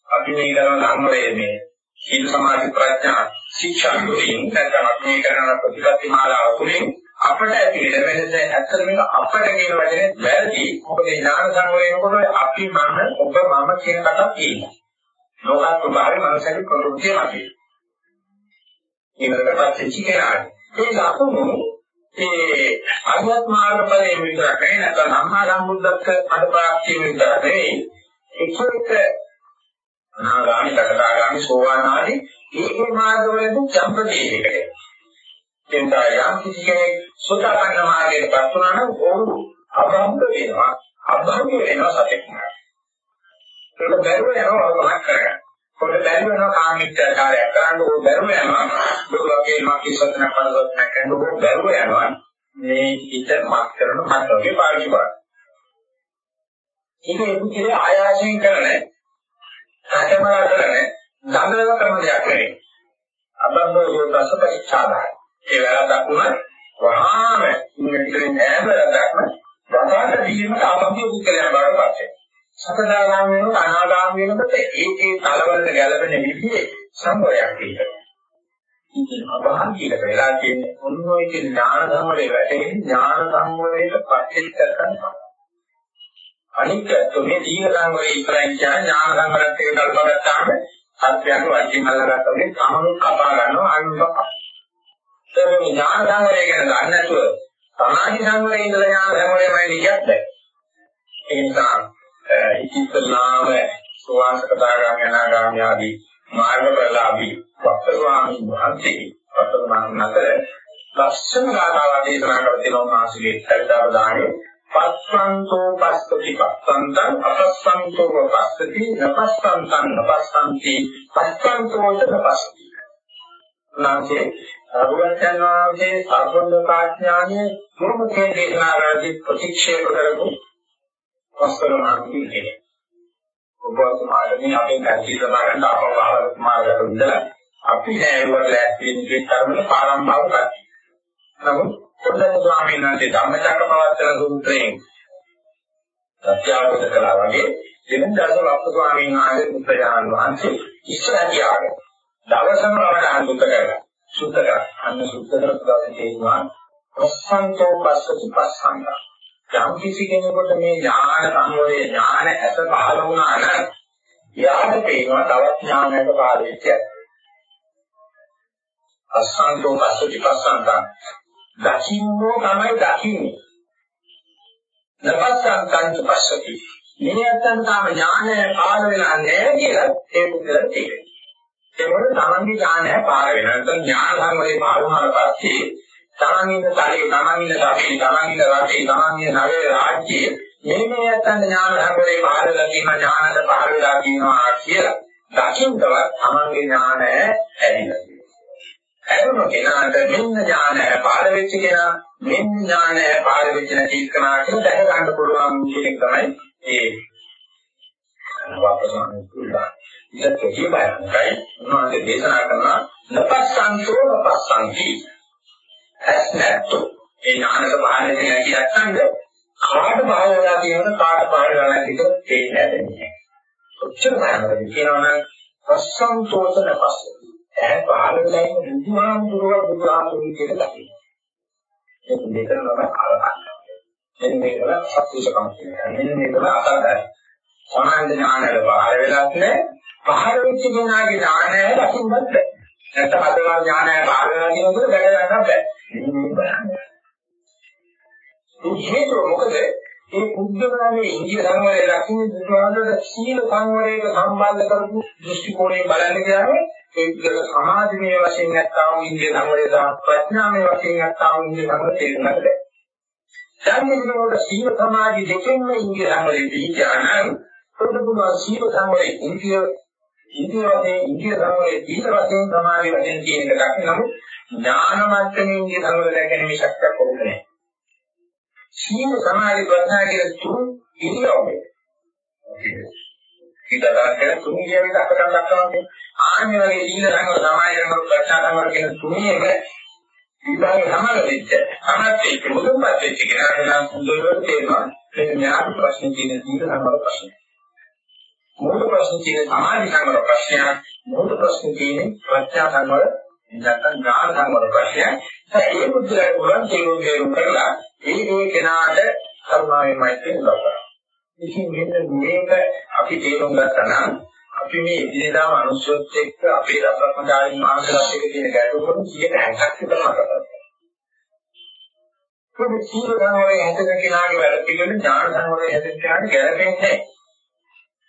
අපි මේ කරන සංවරය මේ සීල සමාධි ප්‍රඥා ශික්ෂා තුළින් නැත්නම් අපි මේ කරන ප්‍රතිපත්ති මාලාව තුළින් අපට ඇති වෙන වෙනස ඇත්තට මේක අපට කියන වචනේ වැරදි. මොකද ඥාන සංවරයනකොට අපි මම ඔබ මම කියන කතාවක් තියෙනවා. ලෝකත් ප්‍රභාවේ මනසට ප්‍රවෘත්තිය නැති. ඒකට පස්සේ කියනවා. ඒ ලකුණු ඒ අරියත් මාර්ගඵලයේ විතරක් නෙවෙයි නැත්නම් සම්මා සම්බුද්ධත්ව අඩපාක්ෂිය විතරක් නෙවෙයි. එක එක අනාගාමි, සකදාගාමි, සෝවාන් ආදී ඒ මාර්ගවලදී ජම්පදේශයකට. එතන යම් කිසි කෙනෙක් සෝතාපන්න මාර්ගයට පත් වුණා නම් ඔහු අභංග වෙනවා. අභංග වෙනවා සත්‍යයක්. ඒක බැරුව යනවා වගමක් කරගන්න. කොට බැරුව යනවා කාමීත්‍යකාරයක් කරන්න ඕක බැරුව යනවා. දුර්ලභේ මාකිසතන කරදොත් නැකන ඕක බැරුව යනවා. මේ හිත මත් කරන මත් වගේ පාවිච්චි කරනවා. ඒක එපිටේ ආයාසයෙන් කරන්නේ සැකමලා කරන දඬුවම කරන දෙයක් නෙවෙයි. අබම්බෝ යෝගස පරිච්ඡාදයි. ඒ වැරද්දක් වුණා වහාම ඉන්නේ නෑ වැරද්දක්ම වදාට දීමට අබම්බෝ පුද්ගලයන් බවට පත් සකදාගාම වෙනකොට අනාගාම වෙනකොට ඒකේ කලවලට ගැළපෙන විදිහේ සම්බරයක් තියෙනවා. ඉතින් අභාගික වෙලා කියන්නේ ඔන්නෝයි කියන ඥාන ධර්මයේ වැටෙන ඥාන ධර්මවලට පච්චිත කරගන්නවා. අනික මේ දීන සංවරේ ඉස්සරහින් කියන ඥාන සංවරත් එක්ක කල්පගත්තාම සත්‍යයක් වශයෙන් අල්ලගත්තා වගේ කමම කපා ගන්නවා අනුසක. ඒ මේ ඥාන සංවරය ගැන දන්නේ නැතුව සමාධි සංවරේ ඉඳලා ඥාන සංවරයමයි කියන්නේ. ඒ නිසා ඉතිස්සලාම සෝවාන්කතාගාමී අනාගාමී ආදී මාර්ගඵලලාභී වක්තරවාමී වහන්සේ වක්තරවාමී නතර ලක්ෂණ ගාථාවක් දේශනා කර දෙනවා මාසිකේ සරිතාවදානේ පස්සන්තෝ පස්සති පස්සන්තං අපස්සන්තෝ පස්සති නපස්සන්තං නපස්සන්ති පස්සන්තෝ නපස්සති. නාමයේ අරුවචන් වාගේ සර්වඥතාඥානයේ මුරුමකේ දේශනා කරදී ප්‍රතික්ෂේප කරපු වස්තරමාර්ගී කියන්නේ ඔබතුමාගේ අපේ කල්පී සමාගන්න අපවහල මාර්ගවල ඉඳලා අපි නෑරුවට ලැස්ති වෙන කේ කර්මල පාරම්භාව කරති. නමුත් පොඩ්ඩක් ස්වාමීන් වහන්සේ ධම්මචක්කපවත්තන සූත්‍රයෙන් සත්‍යාවද කළා වගේ දෙවෙනි දවසේ අප්ප ස්වාමීන් වහන්සේ මුත්තජාන වහන්සේ ඉස්සරහියාගෙන දවසම වඩා සුද්ධ කරලා සුද්ධ කරා. අන්න සුද්ධ කරපු දවසේ තේරුණා ප්‍රසන්නතෝ පස්සති පස්සංග යම් කිසි කෙනෙකුට මේ ඥාන සංවරයේ ඥාන ඇස පහළ වුණා නම් යාට පේනවා තවත් ඥානයක පහළ වෙච්ච අසංතෝ පස්සති පස්සංග දකින්නෝ තමයි දකින්නේ. නපස්සං කංච පස්සති. මෙයන්තන් තාම ඥානය පාර වෙලා නැහැ කියලා ඒ පුදුර තියෙනවා. ඒකවල තමන්ගේ ඥානය පාර වෙනවා. නැත්නම් ඥාන ධර්මයේ පාර වුණාට පස්සේ තමන්ගේ තලයේ තමන්ගේ රටේ තමන්ගේ රටේ තමන්ගේ නගරේ රාජ්‍යයේ මේ මෙයන්තන් ඥාන ධර්මයේ පාරලා තියෙන ඥානද පාර වෙලා කියනවා කියලා දකින්නවත් තමන්ගේ ඥානය ඇදිලා හැරුණු කෙනාට මෙන්න ඥානය පාර වෙච්ච කෙනා මෙන්න ඥානය පාර වෙච්ච නැති කෙනා කියලා දැක ගන්න පුළුවන් කියන එක තමයි ඒ වාපසන කුලා. ඒක කියබයයි උන්වහන්සේ දේශනා කරන නපස්සන්තෝ නපස්සන්ති. ඇස්නැත්තු ඒ ඥානක පාරේ නැති නැත්නම් කාට පාරලා කියන කාට පාරලා නැති කියලා තේින්නේ නැහැ. ඔච්චර බලන්න කියනවනම් පස්සන්තෝතන පස්සති ඇහැ පහළ වෙලා ඉන්න බුදුහාමුදුරුවෝ බුදුහාමුදුරුවෝ කියලා දකින්න. ඒක දෙකම තමයි කලකන්න. මෙන්න මේකල සත්‍යසකම් කියන්නේ. මෙන්න මේකල අසාධාරණ. සමාන ඥානවල පහළ වෙලත් නෑ. පහළ වෙච්ච කෙනාගේ ඥානය දකින්නත් බෑ. නැත්නම් අදලා ඥානය පහළ වෙලා කියනකොට දැක ගන්න බෑ. මේක බලන්න. ඒ හේතුව මොකද? ඒ බුද්ධඝාමයේ ඉන්දිය සංවරය දකින්න දුරාදට සීල සංවරයට සම්බන්ධ කරපු දෘෂ්ටි කෝණයෙන් බලන්න කියන්නේ ඒක සමාධිමය වශයෙන් නැත්නම් ඉන්දිය සංවරය සහ ප්‍රඥාමය වශයෙන් නැත්නම් ඉන්දිය සංවරය තේරුම් ගන්න බැහැ. ධර්මයේ සීල සමාධි දෙකෙන්ම ඉන්දිය සංවරය පිළිචානන් පොදුම සීල සංවරය ඉන්දිය ඉන්දිය වශයෙන් ඉන්දිය සංවරය සීල වශයෙන් සමාධි වශයෙන් කියන එක දක්න නමුත් ඥාන මට්ටමේ ඉන්දිය සංවරය දැකීමේ ශක්තියක් කොහොමද නැහැ. සීල සමාධි ප්‍රඥා කියන තුන් ඉරියව්වේ. ඊටතරක තුන් කියන දක්කන දක්වන්නේ ආන්නේ වගේ සීල සංවර සමාධි සංවර ප්‍රඥා සංවර කියන තුනේම විභාගය සමාන වෙච්ච අනත් ඒක මුදුන්පත් වෙච්ච කෙනාට නම් හොඳට තේරෙනවා මේ ඥාන ප්‍රශ්න කියන සීල සංවර ප්‍රශ්න. මූල ප්‍රශ්න කියන සමාධි සංවර ප්‍රශ්නය මූල ප්‍රශ්න කියන ප්‍රඥා සංවර නැත්නම් ඥාන සංවර ප්‍රශ්නය. ඒ මුද්‍රය උරන් තේරුම් තේරුම් කරලා ඒ ඒ කෙනාට කරුණාවෙන් මෛත්‍රිය උදව් කරනවා. ඉතින් මෙන්න මේක අපි තේරුම් ගත්තා නම් අපි මේ ඉදිරියදා මනුස්සයොත් එක්ක අපේ රත්නදායන් මානසිකත් එක්ක තියෙන ගැටලුවක 160ක් විතර කරනවා. ඒක සීල ගාමරේ හැදෙන කෙනාගේ වැඩ පිළිවෙල ඥාන සංවරයේ හැදෙන කෙනාට ගැලපෙන්නේ නැහැ.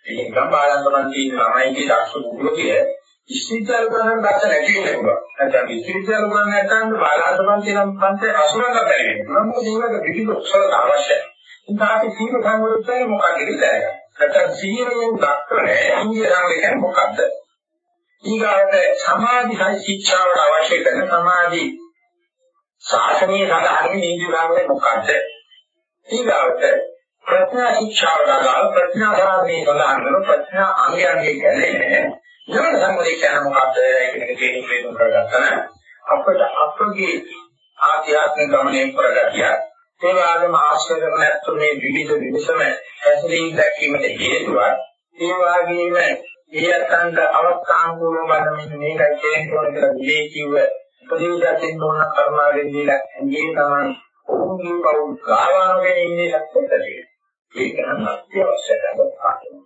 ඒක ගම්බාලන්තමන් කියන ළමයිගේ දක්ෂ මුලකයේ ඉස්තිචාර කරන දක්ෂ නැති වෙන්න පුළුවන්. නැත්නම් ඉස්තිචාර කරන නැත්නම් බාලාසමන් කියන පන්තේ අසුරංග බැරි වෙනවා. මොකද ඒකට පිටිපස්සට අවශ්‍යයි. ඉතින් අපි සීල සංවරයේ මොකක්ද කියලා නැත්නම් සීලයෙන් දක්වන්නේ ඉන්දිය සංවරය මොකක්ද? ඊගාට සමාධි ශික්ෂාවට අවශ්‍ය කරන සමාධි ශාසනීය සාධාරණ ඉන්දිය සංවරය මොකක්ද? ඊගාට ප්‍රඥා ශික්ෂාවට අදාළ ප්‍රඥා ධර්මයේ සඳහන් කරන ප්‍රඥා අංගයන්ගේ ගැලේ ඥාන සංවරය කියන්නේ මොකක්ද කියන එක තේරුම් කරගන්න අපිට අපගේ ආධ්‍යාත්මික ගමනේ ප්‍රගතිය ඒ වගේම ආශ්‍රය කරන ඇත්ත මේ විවිධ විවිධම හැසිරීම් දැක්වීමට හේතුවක් ඒ වගේම ඊයන්තන්ට අවස්ථානුකූලව බලමින් මේකයි කියන්නේ කියලා මේ කිව්ව ප්‍රතිවිදයෙන් ඕන කර්මාවෙන් දීලා ඇඟේ තමන් ඔවුන්ගේ බව ගාවාගෙන ඉන්නේ නැත්නම් ඒක නම් අත්‍යවශ්‍ය කරගන්න.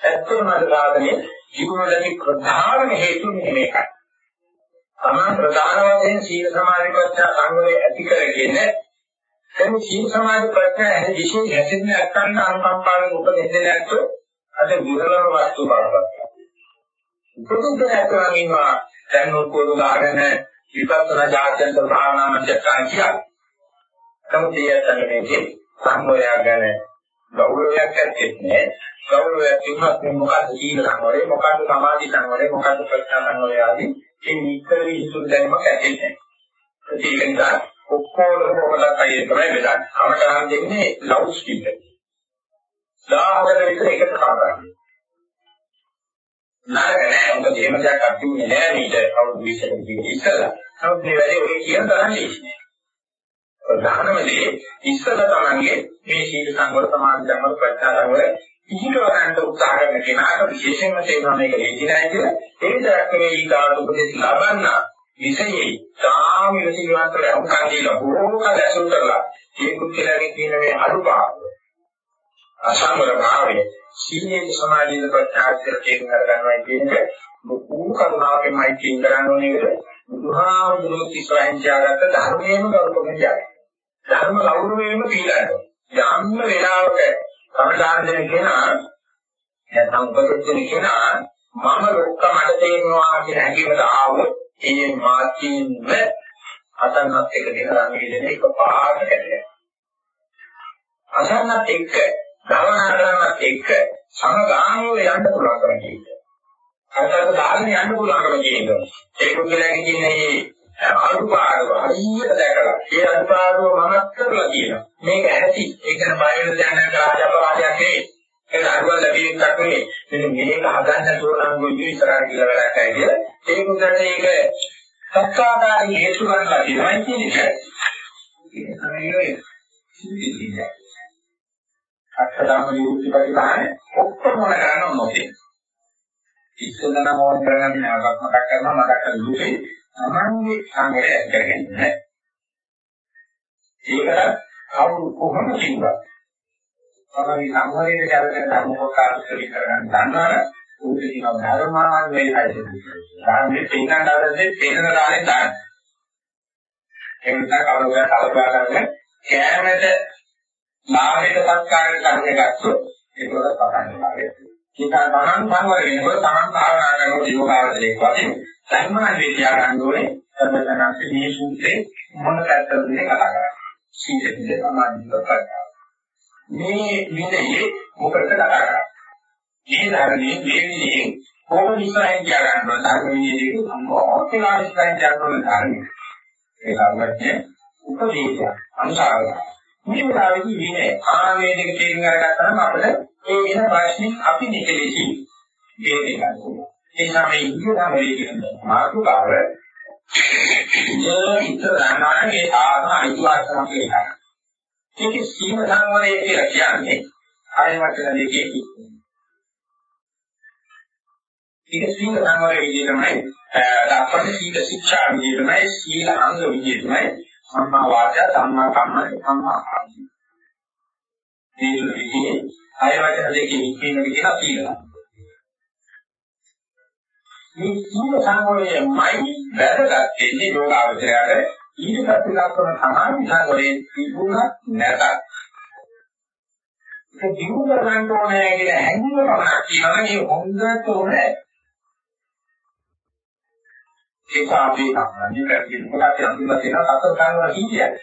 ඇත්තම සාධනේ ජීවනයේ ප්‍රධානම හේතුව මේකයි. තමන් ප්‍රධාන වශයෙන් සීල සමාධි ප්‍රඥා සංවරය ඇති කරගෙන එමු සීල සමාධි ප්‍රඥා ඇති විශේෂ හැසිරෙන අත්කන්න අනුකම්පාවෙන් උපදෙන්නේ නැත්නම් අද විරලම වස්තු බවපත්. උපදින්න ඉන්නවා දැන් උත්කෝල ගාගෙන විපස්සනා ජාත්‍යන්ත භාවනා මධ්‍යස්ථාන කියලා. නමුත් ඒ අතරේ සංවරය ගැන ගෞරවයක් ඇත්තේ නැහැ. ගෞරවයක් තිබුණත් මේ මොකක්ද සීල සංවරය, මොකක්ද සමාධි සංවරය, මොකක්ද ප්‍රඥා සංවරය ආදී මේ නිතර විසුද්ධ දැනීමක් ඇත්තේ නැහැ. ඒක නිසා ඔක්කොම කොහොමද අයියේ තමයි බෙදන්නේ. අමතරන් දෙන්නේ ලවුඩ් ස්පීකර්. 1000කට විතර එකට කරන්නේ. නරක නෑ. මොකද එහෙම දෙයක් අත්දුන්නේ නෑ මීට අවුරුදු 20කට විතර ඉස්සලා. නමුත් මේ වැඩේ ඔය කියන තරම් නෙවෙයි. ප්‍රධානම දේ. ඉස්සල තමන්ගේ මේ සීල සංවර සමාධි ධර්ම ප්‍රඥා සංවර පිළිතුර ගන්න උත්සාහ කරන කෙනාට විශේෂයෙන්ම තේරෙනවා මේක ලේසි නෑ කියලා. ඒ විතරක් නෙවෙයි ඊගාට උපදෙස් ලබන්න. විෂයේ තාම විසිරවන්ත ලැබුම් දීලා බොහෝම කල ඇසුරු කරලා මේ කුච්චලගේ තියෙන මේ අනුපාත අසංවර භාවය සීලේ සමාධියේ ප්‍රත්‍යාශය තේරුම් ගන්නවා කියන එක බොහෝ කරුණාවෙන්මයි කියන කරන්නේ නේද බුදුහාමුදුරුවෝ ඉස්සරහින් තියාගත්ත ධර්මයේම ගෞරවයෙන් යන්නේ ධර්ම ගෞරවයෙන්ම පිළිගන්නවා. යම්ම වෙලාවක කමදාන දෙන කෙනා නැත්නම් උපදෙස් දෙන කෙනා මම ලොක්කමඩ තේරෙනවා කියන හැඟීමට ආවොත් ඒ මාත්‍යින්ව අසන්නත් එක දෙන රංගින එක පාට කැදෙනවා. අසන්නත් එක්ක භවනා කරනත් එක්ක සමගාමීව යන්න පුළුවන්කම තියෙනවා. අරකට දාගෙන යන්න පුළුවන්කම තියෙනවා. ඒක උගලගේ කියන්නේ අනුපාඩුව හරියට දැකලා ඒ අනුපාඩුව මමත් කරලා තියෙනවා. මේක ඇති ඒක නම් බය වෙන දැනන රාජපරාජයක් නෙවෙයි. ඒක අනුවල ලැබීමක් නෙවෙයි. මෙන්න මේක හදන්න තෝරන ගොඩි ඉස්සරහට කියලා වැඩක් නැහැ කියලා. ඒක උදේට ඒක සත්‍යාකාරී හේතු ගන්නලා තියෙනවා කියන එක. ඒක තමයි සිද්ධිය. අක්ෂරාම යුක්ති පරිපාලන ඔක්කොම කරන්න ඕනේ. ඉස්සෙල්ලා ඕන කරගන්න නැවතත් මතක් කරනවා මතක් කරගන්නේ තමන්ගේ සංගය කරගන්නේ ඒක කවුරු කොහොමද කිව්වා තමයි සංවරයේ කරගෙන ධර්මෝපකාර කරගන්න ගන්නවා උන්ට කියන ධර්මාන් වේලයි ධර්මයේ පින්නන ආරදී පින්නන කාලේ දාන්න. ඒ නිසා කවුරුහරි කල්පනා කරගෙන කෑමට ලාභයට සත්කාරයට කරගෙන ගත්තොත් ඒක පටන් ගන්නවා. ඒක තමන් සංවර වෙනකොට තමන් භාවනා කරනකොට යෝගාවචරයේ වශයෙන් ධර්මාන් වේ තියාගන්න ඕනේ සම්බන්ධනාත් මේ සූත්‍රේ මොන පැත්තටද කතා කරන්නේ? සීලෙන් සමාධිය කරගන්න මේ විදිහේ මොකටද කතා කරන්නේ? මේ ධර්මයේ මේ විදිහේ කොහොමද ඉස්සරහින් තියාගන්න ධර්ම විදිහේ සම්පූර්ණ කියලා ඉස්සරහින් තියාගන්න ධර්මයේ ඒ ධර්මයේ උපදේශය අනුසාරය මේ වෙලාවේදී විනය ආමේ දෙක තේරුම් අරගත්තාම අපිට ඒ වෙන ප්‍රශ්නේ අපි නිකලෙසි ඒ දෙක ගන්න. ඒ නිසා මේ ඉන්දියාවේ කියන මාතෘකාව. ඉතර දානාගේ ආධා ඉතිවාසමක එකක්. ඒකේ සීම සංවරය කියලා කියන්නේ ආය වචන දෙකේ ඒක සීල සංවරයේ විදිහටමයි දක්වන්නේ සීල ශික්ෂා විදිහටමයි සීල අංග විදිහටමයි සම්මා වාචා සම්මා කම්ම සම්මා ආජීව මේ විදිහේ අය වචන දෙකේ විදිහට කියන සීල මේ සීල සංවරයමයි වැදගත් වෙන්නේ යෝගාවචරයට ඊට පස්සේ ලක්වන සමාධි සංවරයේ තිබුණත් නැතත් ඒක දිනු කරගන්න ඕනේ කියන හැඟීම පමණක් කියනවා මේ හොඳට ඕනේ ඒක අපි සම්බන්ධ කරගෙන කොටස් අඳුරලා තියෙන සතර සංවර කීයද?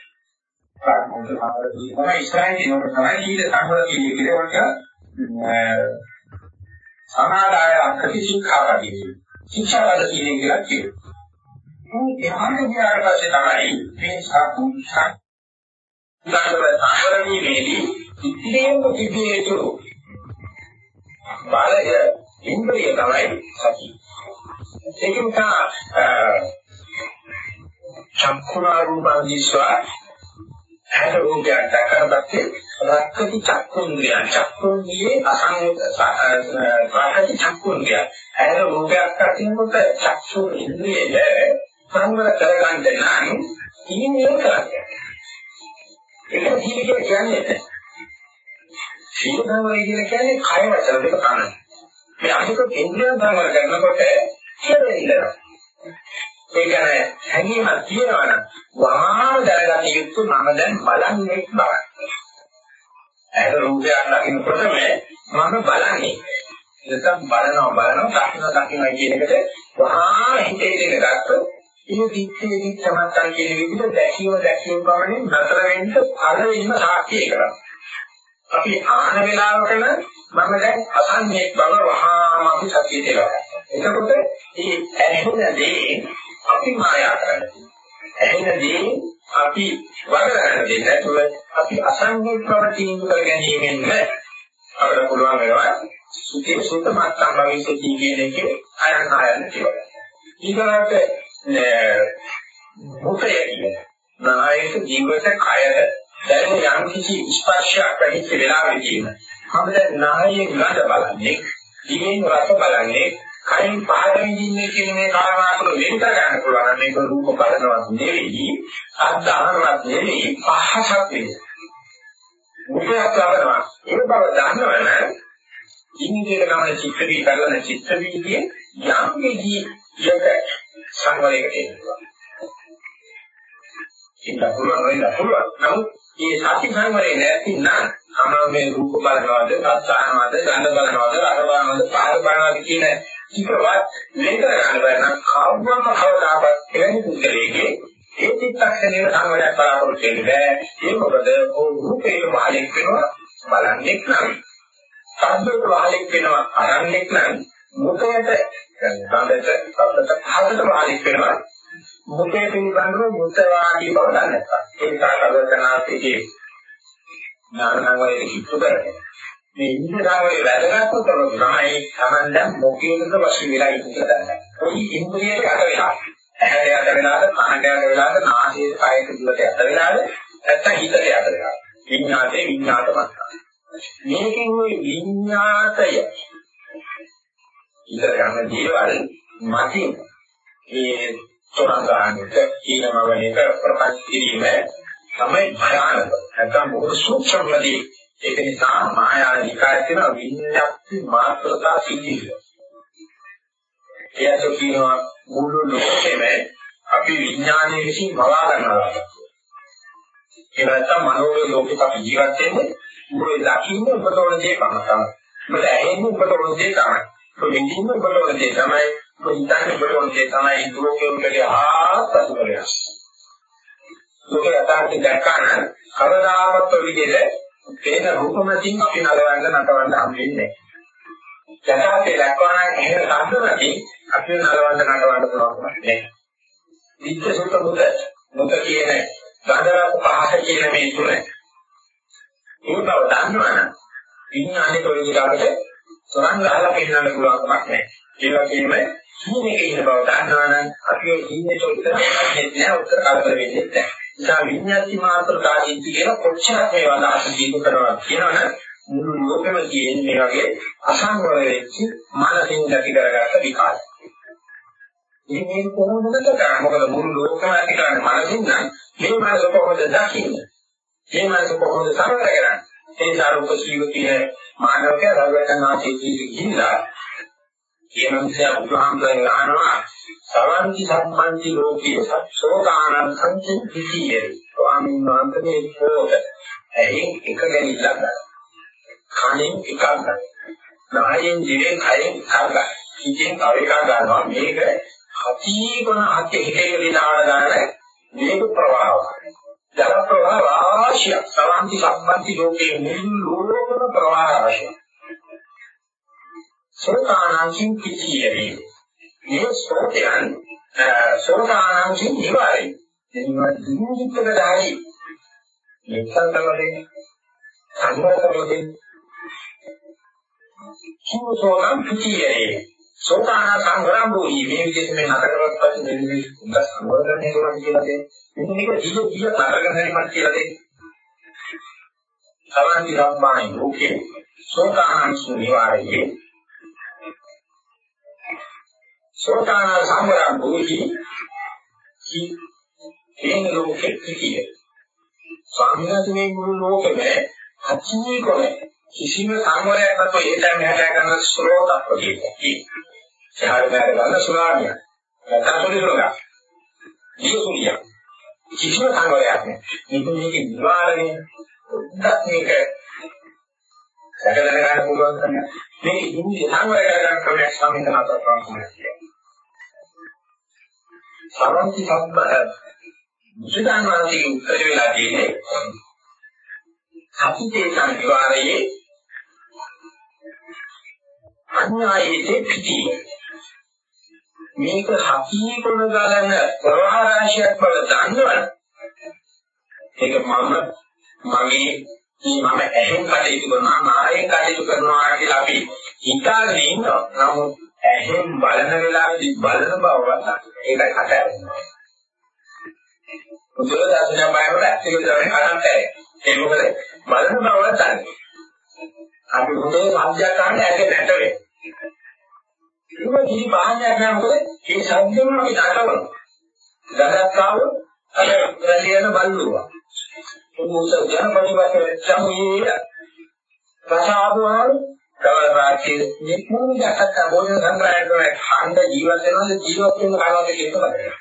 ප්‍රාණෝද සංවර කීය. තමයි ඉස්සරහින් දිනවල තමයි කීද සංවර කීය කියලා වලට සමාදාය අක්කති ශික්ෂාපදී. ශික්ෂාපද කීය කියලා කියනවා. මේ ධ්‍යාන ගියාට පස්සේ තමයි මේ සතුන් සංවර වීමේදී ඉතිරේම තිබිය යුතු බලය ඉන්ද්‍රිය තමයි සතිය. ඒක නිසා චක්කුණා රූපං දිස්වා හැද රූපයක් දැකරපස්සේ රක්කති චක්කුන්ද්‍රය චක්කුන්ගේ අසංගත සාහති චක්කුන්ද්‍රය හැද රූපයක් දකින්නකොට චක්ෂු ඉන්ද්‍රියය සංවර කරගන්න නම් ඉන්නේ කරන්නේ. ඒක ජීවිතය කියන්නේ සීලධර්මය කියන්නේ කය වචන දෙක තමයි මේ අනික ඉන්ද්‍රිය සංවර කරනකොට කියලා ඉන්නවා. ඒ කියන්නේ හැඟීමක් තියෙනවා නම් වහාම දැනගන්න යුතු මම දැන් බලන්නේ බවයි. ඒක රූපයක් දකින්නකොටම මම බලන්නේ. නැත්නම් බලනවා බලනවා දකින්න දකින්න කියන එකට වහාම හිතේ දෙක ගත්තොත් මේ දිත්තේ දිත්තමත්තන් කියන විදිහට දැකීම දැකීම පමණින් නතර වෙන්න පළවෙනිම සාක්ෂිය කරනවා. අපි ආහන වේලාවකන මම දැන් අසන්නේ බව වහාම අපි සතිය දෙනවා. එතකොට මේ ඇහෙන දේ අපි මායා කරන්නේ. ඇහෙන දේ අපි වඩරන දේ නැතුව අපි අසංගික බව තීන්දුව කර ගැනීමෙන්ම අපිට පුළුවන් වෙනවා සුඛේ සුඛ මාත්තම් භවිෂති කියන එකේ අයන අයන කියලා. ඊගාට මුඛය කියන්නේ නායක ජීවිත කය දැන් යම් කිසි ස්පර්ශයක් වෙච්ච වෙලාවෙදී මම දැන් නායයේ ගඳ බලන්නේ, දිවෙන් රස බලන්නේ, කයින් පහළ විඳින්නේ කියන මේ කාරණාවල වෙන් කර ගන්න පුළුවන්. නම් මේක රූප බලනවත් නෙවෙයි අද්ද අහනවත් නෙවෙයි පහසක් වෙන්නේ මුඛයක් ලබනවා. ඒ බව දන්නවනම් ඉන්දියට ගමන චිත්ත වී කරන චිත්ත වීදී යම් විදි යක සංවරයකට එනවා ඒක පුළුවන් වෙන්න පුළුවන්. නමුත් මේ සති සංවරය නැතිනම් අමම මේ රූප බලනවාද, සත්‍ය අහනවාද, ගන්ධ බලනවාද, රස බලනවාද, පහළ බලනවාද කියන ටිකවත් මේක ගන්න බෑ නම් කවුරුම කවදාවත් එවැනි පුද්ගලයෙක්ගේ ඒ චිත්තක්ෂණයේ සංවරයක් බලාපොරොත්තු වෙන්න බෑ. ඒ මොකද? ਉਹ රූපේ වහලෙක් වෙනවා බලන්නේ නම්. සම්බුත් වහලෙක් වෙනවා අරන්නේ නම්. මුඛයට ගඳට සබ්දට පහකට වහලෙක් වෙනවා. මුඛයේ පිළිබඳව මුතවාදී බව දන්නවා ඒ නිසා කවදාකනාතිගේ ඥානවලදී කිතු කරන්නේ මේ ඉන්ද්‍රියතාවයේ වැදගත්කම තමයි Taman දැන් මොකේද වශයෙන් වෙලා ඉන්නේ කියලා. කොයි ඉන්ද්‍රියයකට යට වෙලා. ඇහැට යට වෙලාද, කනට යට වෙලාද, නාසයේ කයට දිවට යට වෙලාද, නැත්නම් හිතට යට වෙලාද. විඤ්ඤාතේ විඤ්ඤාතමත්. මේකෙන් ওই විඤ්ඤාතය ඉතර ගන්න දේවල් මතින් ඒ තොරංගානික ඊනමවණික ප්‍රකාශ කිරීම තමයි භයානක. නැත්නම් බොහෝ සූක්ෂමදී ඒක නිසා මායානිකාය කියන විඤ්ඤාති මාත්‍රතා සිද්ධිය. එයාට කියනවා මුළු ලෝකෙම අපි විඥානයේ විසින් බලා ගන්නවා. ඒ නැත්තම් මනෝමය ලෝකෙක අපි ජීවත් වෙන්නේ මොකද දකින්න ඔබට ඕන දේ තමයි. ඔබට ඇහෙන්නේ ඔබට ඕන දේ තමයි. ඔබ විඳින්න ඔබට ඕන දේ තමයි. ඔබ හිතන්නේ ඔබට ඕන දේ තමයි. ඒ ලෝකෙකදී ආපසු වෙනස්. ලෝකේ යථාර්ථය දැක්කම කවදාවත් ඔය විදිහට පේන රූපමකින් අපි නලවන්න නටවන්න හම්බෙන්නේ නැහැ. යථාර්ථය දැක්කම නම් එහෙම සම්පූර්ණයි අපි නලවන්න නටවන්න පුළුවන් නැහැ. විද්‍ය සුත මුද මුද කියන ගන්ධරස පහස කියන මේ තුන ඒ බව දන්නවනම් විඥානික විදිහට සොරන් ගහලා පෙන්වන්න පුළුවන් කමක් නැහැ. ඒ වගේම සීනේක ඉන්න බව දන්නවනම් අපි සීනේට උත්තර දෙන්නේ නැහැ උත්තර කල්පන වෙන්නේ නැහැ. නිසා විඤ්ඤාති මාත්‍රකාදී කියන කොච්චර මේ වදාස දීපු කරනවා කියනවනේ මුළු ලෝකෙම තියෙන මේ වගේ අසංවර වෙච්ච මනසින් ඇති කරගත්ත විකාරය. ඉතින් මේක කොහොමද කරන්නේ? මොකද මුළු ලෝකම ඇති කරන්නේ මනසින් නම් මේ මනස කොහොමද දකින්නේ? මේ මනස කොහොමද සමර කරන්නේ? ඒ සාරූප ජීව කියන මානවකයා රවටනාචේ ජීවි ගිහිලා කියනන්සේ බුදුහාමුදුරන් අහනවා සවන්ති සම්මන්ති ලෝකයේ සෝතානං සංචින් පිටියේ ස්වාමීන් වහන්සේ මේ පොත ඇහෙන් එක ගැනීමක් ගන්න. කනෙන් එකක් ගන්න. නායෙන් දිවෙන් කයෙන් එකක් ගන්න. ඉතින් තව එකක් ගන්නවා මේක හතිකොන හතේ හිතේ දිනාන ගන්න මේක ප්‍රවාහයක්. ජල ප්‍රවාහ රාශිය සවන්ති සම්මන්ති ලෝකයේ මුළු ලෝකම ප්‍රවාහ රාශිය. සෝතානං පිටියේ මේ සෝතයන් සෝතානං නිවාරයි. එනිවා දිනුදිත්තක දායි. මෙච්චරවලින් සංවරවලින් සෝතං පිටියේ සෝතාන සංග්‍රහම් වූ මේ විදිහට මේ නතරවත් පස්සේ මේ උඹ සංවර්ධනය කරනවා කියලා දෙන්නේ. මෙන්න මේක ජීව ජීව නතරගන්නයි කියලා දෙන්නේ. සමාධි රම්මායි ලෝකේ සෝතාන නිවාරයේ සෝතාන සංවරම් භූති කි කියන ලෝකෙ කිතිය. ස්වාමීනාතුමේ මුළු ලෝකෙම අචිනී කොනේ කිසිම සංවරයක් නැතුව ඒ තැන මෙහෙට කරන ස්රෝතක් වගේ. සහාර බෑර ගන්න සුරාණිය. නැත්නම් සුලිසුලක. ජීසුලිය. කිසිම සංවරයක් නැහැ. මේක මේකේ නිවාරණය පොඩ්ඩක් මේක සැකදැන ගන්න පුළුවන් තමයි. මේක ඉන්නේ සංවරය කරගන්න ක්‍රමයක් සමිතන අතර ප්‍රාණය. සමන්ති සම්බ බුදුදාන වහන්සේගේ උත්තර වෙලා තියෙන්නේ සතිතේ සංවිවාරයේ අඥායයේ පිටි. මේක හකී කොන ගලන ප්‍රවාහ රාශියක් බව දන්නවනේ. ඒක මම මගේ මේ මම ඇහෙන් කටයුතු කරනවා මායෙන් කටයුතු කරනවා කියලා අපි හිතාගෙන ඉන්නවා. නමුත් ඇහෙන් බලන වෙලාවේදී බලන බවවත් ඒකයි කට ඇරෙන්නේ. මුදල දර්ශනය බයවට ඇත්තට තමයි කරන්නේ. ඒ මොකද බලන බවවත් නැහැ. අපි හොඳේ සම්ජා ගන්න ඇගේ නැටවේ. ඒක කිසි බාහනයක් නැහැ මොකද මේ සම්ජම අපි නටවන. ගඩක් ආව අර රැලියන බල්ලුවා. මොකද ජනපරිවර්තන සමුයේ රසාබුවාලු දවල් රාත්‍රියේ මේ මොන දෙයක් භෝජන සංග්‍රහය කරන ඛණ්ඩ ජීවත් වෙනවද ජීවත් වෙන කනවද කියන එක බලන්න.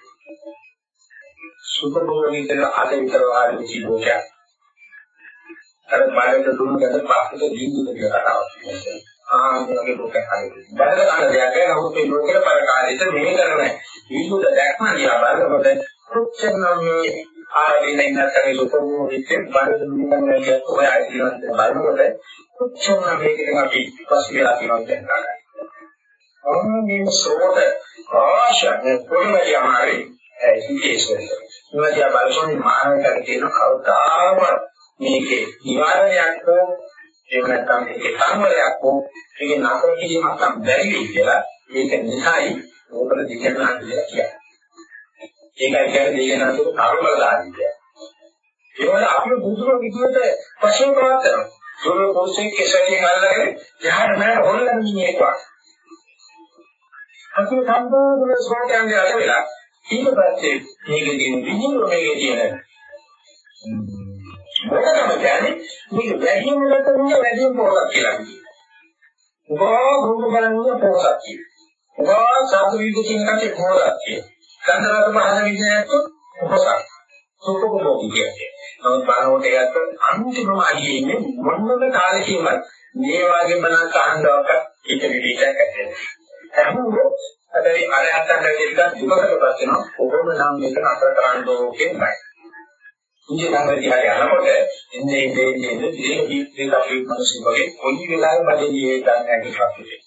සුඛ භෝගීතන අද විතර වාරි ජීවිතය. අර මානව දුරු ගැන පාස්කේ ජීවිත කරනවා. ආන්දරගේ දුක හරි. බඩල කන දෙයක් නමුත් මේ ලෝකේ පරකාරිත මේ කරන විසුද්ධ දැක්ම දිහා බලනකොට රුක්ෂණමේ ආරෙන්න ඉන්නකගේ සුඛ භෝගීතෙන් බඩල දුරු කරන එක ඔය ආයතන බලනකොට කොච්චර මේකෙන් අපි පස්සේ තියෙනවද දැනගන්න. අන්නේ සෝත ආශා කොහොමද යමාරි ඒ ඉතිේශය. ඉවදියා බලසොනි මානවකට තියෙන කවදාම මේකේ නිවාරණයක් හෝ එහෙම නැත්නම් මේකේ සංවරයක් හෝ මේකේ නතර කිරීමක් නම් බැරි වෙයි කියලා ඒක නිසායි ඕකල දිගටම කියලා කියන්නේ. ඒකයි කියන්නේ දෙයනතු කර්මලාදී කියන්නේ. ඒ වගේ අපේ බුදුම විදියට පශුව කරනවා. සුළු කුස්සිය කෙසකින් අල්ලගෙන යහට මම හොල්ලන්නේ මේකක්. අපි සම්පූර්ණ ශ්‍රෝතයන්ගේ යට වෙලා ඊට පස්සේ මේකේ තියෙන විදිහ මේකේ තියෙන මොකදම කියන්නේ මේක වැඩිම ගන්න වැඩිම පොරක් කියලා කියනවා. උගා ගුරු බලන්නේ පොරක් කියනවා. උගා සාධු විද්‍ය කියන කටේ පොරක් කියනවා. කන්දරක මහන විද්‍යාවක් පොරක්. සුඛෝපභෝගී කියන්නේ. නමුත් බලනකොට ඒකට අන්තිමම අයියේ ඉන්නේ මොනම කාලෙකින්වත් මේ වගේ බලන්න අහන්නවක් ඒක විදිහට කරන්නේ. හැමෝම හැබැයි අර හතර දෙකක් දුකකට පත් වෙනවා. කොහොම නම් මේක අතර කරන්න ඕකේ නැහැ. ඉන්නේ ළඟදී හරි යනකොට එන්නේ ඉන්නේ ඉන්නේ ඉන්නේ දීප්තික අපි මිනිස්සු වගේ කොයි වෙලාවෙ බඩේ ගන්න හැටි ප්‍රශ්නේ.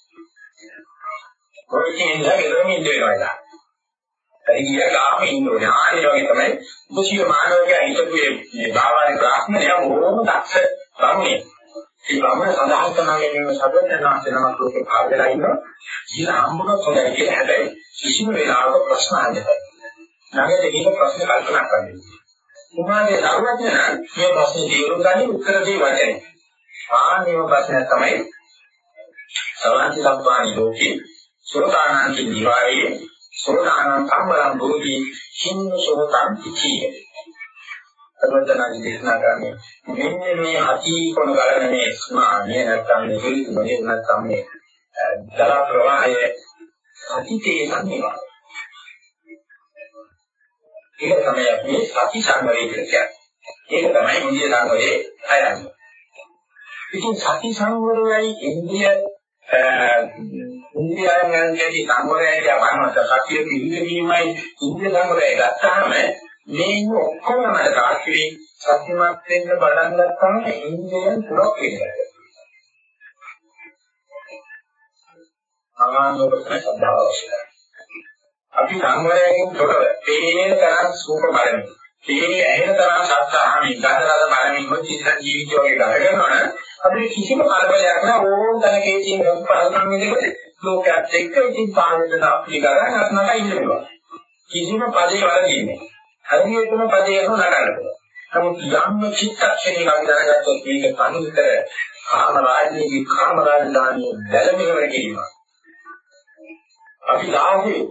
කොයි කෙනෙක් ළඟම ඉන්න වෙනවා. ඒ කියන්නේ ආපේ ඉන්නෝනේ ආනේ වගේ තමයි මුසිය මානවකයා හිතපු මේ භාවනික ප්‍රාඥය බොහොම දක්ෂ බමුණේ. ඒ බමුණ සඳහන් කරනවා මේ සබඳනාසේ නමක් ලෝකේ භාවයලා ඉන්නවා. කියලා හම්බුනොත් හොඳයි කියලා හැබැයි කිසිම වෙලාවක ප්‍රශ්න අහන්නේ නැහැ. නැගිට ගිහින් ප්‍රශ්න කල්පනා කරන්නේ. උමාගේ ධර්මඥ මේ ප්‍රශ්නේ තේරුම් ගන්න උත්තර දෙයි වචනේ. ආනේම ප්‍රශ්නය තමයි සවාන්ති සම්පාණි ලෝකේ සුරතානන්ති නිවායේ සෝදානං සම්බරං භූති හින්න සෝතං කිචිය. අරවදනාදි දේශනා කරන්නේ මෙන්න මේ අති කොන ගලන මේ ස්නානය නැත්නම් මේ පිළිතුරේ නැත්නම් මේ දර ප්‍රවාහය අතිතේ සම්මේවා. ඒක තමයි අපි සති සංවරය කියලා කියන්නේ. ඒක තමයි ඉන්දිය සංවරයේ අයන්නේ. ඉතින් සති සංවරයයි ඉන්දිය ඉන්දියාවෙන්ගේ සංවරය කියවනකොට සතිය පිළිගැනීමයි ඉන්දිය සංවරය ගත්තාම මේ ඔක්කොම රාත්‍රී සත්‍යමත් වෙන්න පටන් ගත්තාම ඉන්දියන් පුරක් වෙනවා. ආනෝපන සද්ධාව අවශ්‍යයි. අපි සංවරයෙන් තොරව තේන තරම් සූප බලමු. තේනේ ඇහෙන තරම් සත්‍ය අහමින් ගන්ධරස බලමින් මොචිත ජීවිතය වගේ ගත කරනවනේ අපිට කිසිම කලබලයක් නැහැ ඕන තැනකේ තියෙන පරතරම් විදිහට ලෝකයක් එක්ක ඉතින් පානෙට අපිට ගන්න අත්නක ඉන්න පුළුවන්. කිසිම පදේ වලදීන්නේ. හරියටම පදේ යන නගන්න පුළුවන්. නමුත් යම් චිත්තක්ෂණයක අපි දැනගත්තොත් මේක තනිකර කාම රාජ්‍යයේ කාම රාජධානිය බැලමෙවර කිරීම. අපි ලාභේ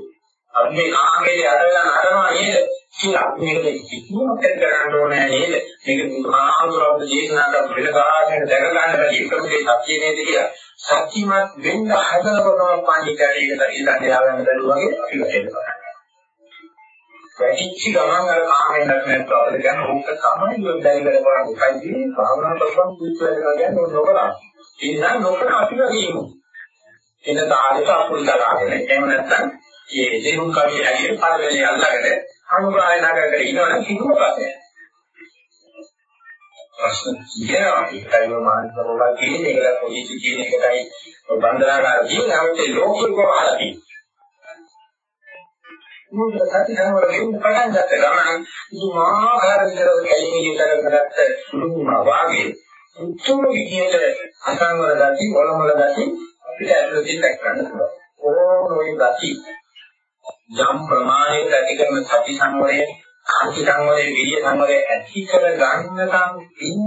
අපි මේ කාමයේ අරගෙන හදනවා නේද? කියලා මේක කිසිමක් කරන්න ඕනේ නේද? මේක මහාතුරවද දේශනා කරන වෙන කාගෙන් දැක ගන්න බැරි එකම දේ සත්‍ය නේද කියලා. සත්‍යමත් වෙන්න හදනකොටම පාණිකරයකට ඉඳලා යාවන්න බැලුවා වගේ අපි වෙනවා. වැටිච්ච ගමන් අර කාමෙන් නැත්නම් අපිට ගන්න ඕක තමයි යොදයි වැඩ කරන්නේ. ඒකයි භාවනා කරපම් දුක් වෙනවා කියන්නේ නොකරා. ඒ නිසා නොකර අපි වගේම. එන තාලෙට අපුල් දාගෙන එහෙම නැත්නම් මේ දෙනුම් කවිය ඇහිගෙන පළවෙනි අල්ලගෙන අනුග්‍රහය නගරකට ඉන්නවනම් කිසිම ප්‍රශ්නයක් ප්‍රශ්න කියනවා. ඒකයි මානසිකවල කියන්නේ. ඒක පොලිසි කියන එකයි බන්ධනාකාර කියන අපේ ලෝකෙක කොහොමද මොකද සත්‍යනවල ගෙන්න පටන් ගත්ත ගමන් දුමාකාර විදිහට කැලිමිලි කරගත්ත දුමා වාගේ උතුම් විදිහට අසංවර ගති වලමල ගති අපිට ඇතුළතින් දැක් ගන්න පුළුවන් ඕන ඔය ගති යම් ප්‍රමාණයකට ඇති කරන සති සංවරය, කාන්ති සංවරය, විරිය සංවරය ඇති කර ගන්නකම් ඉන්න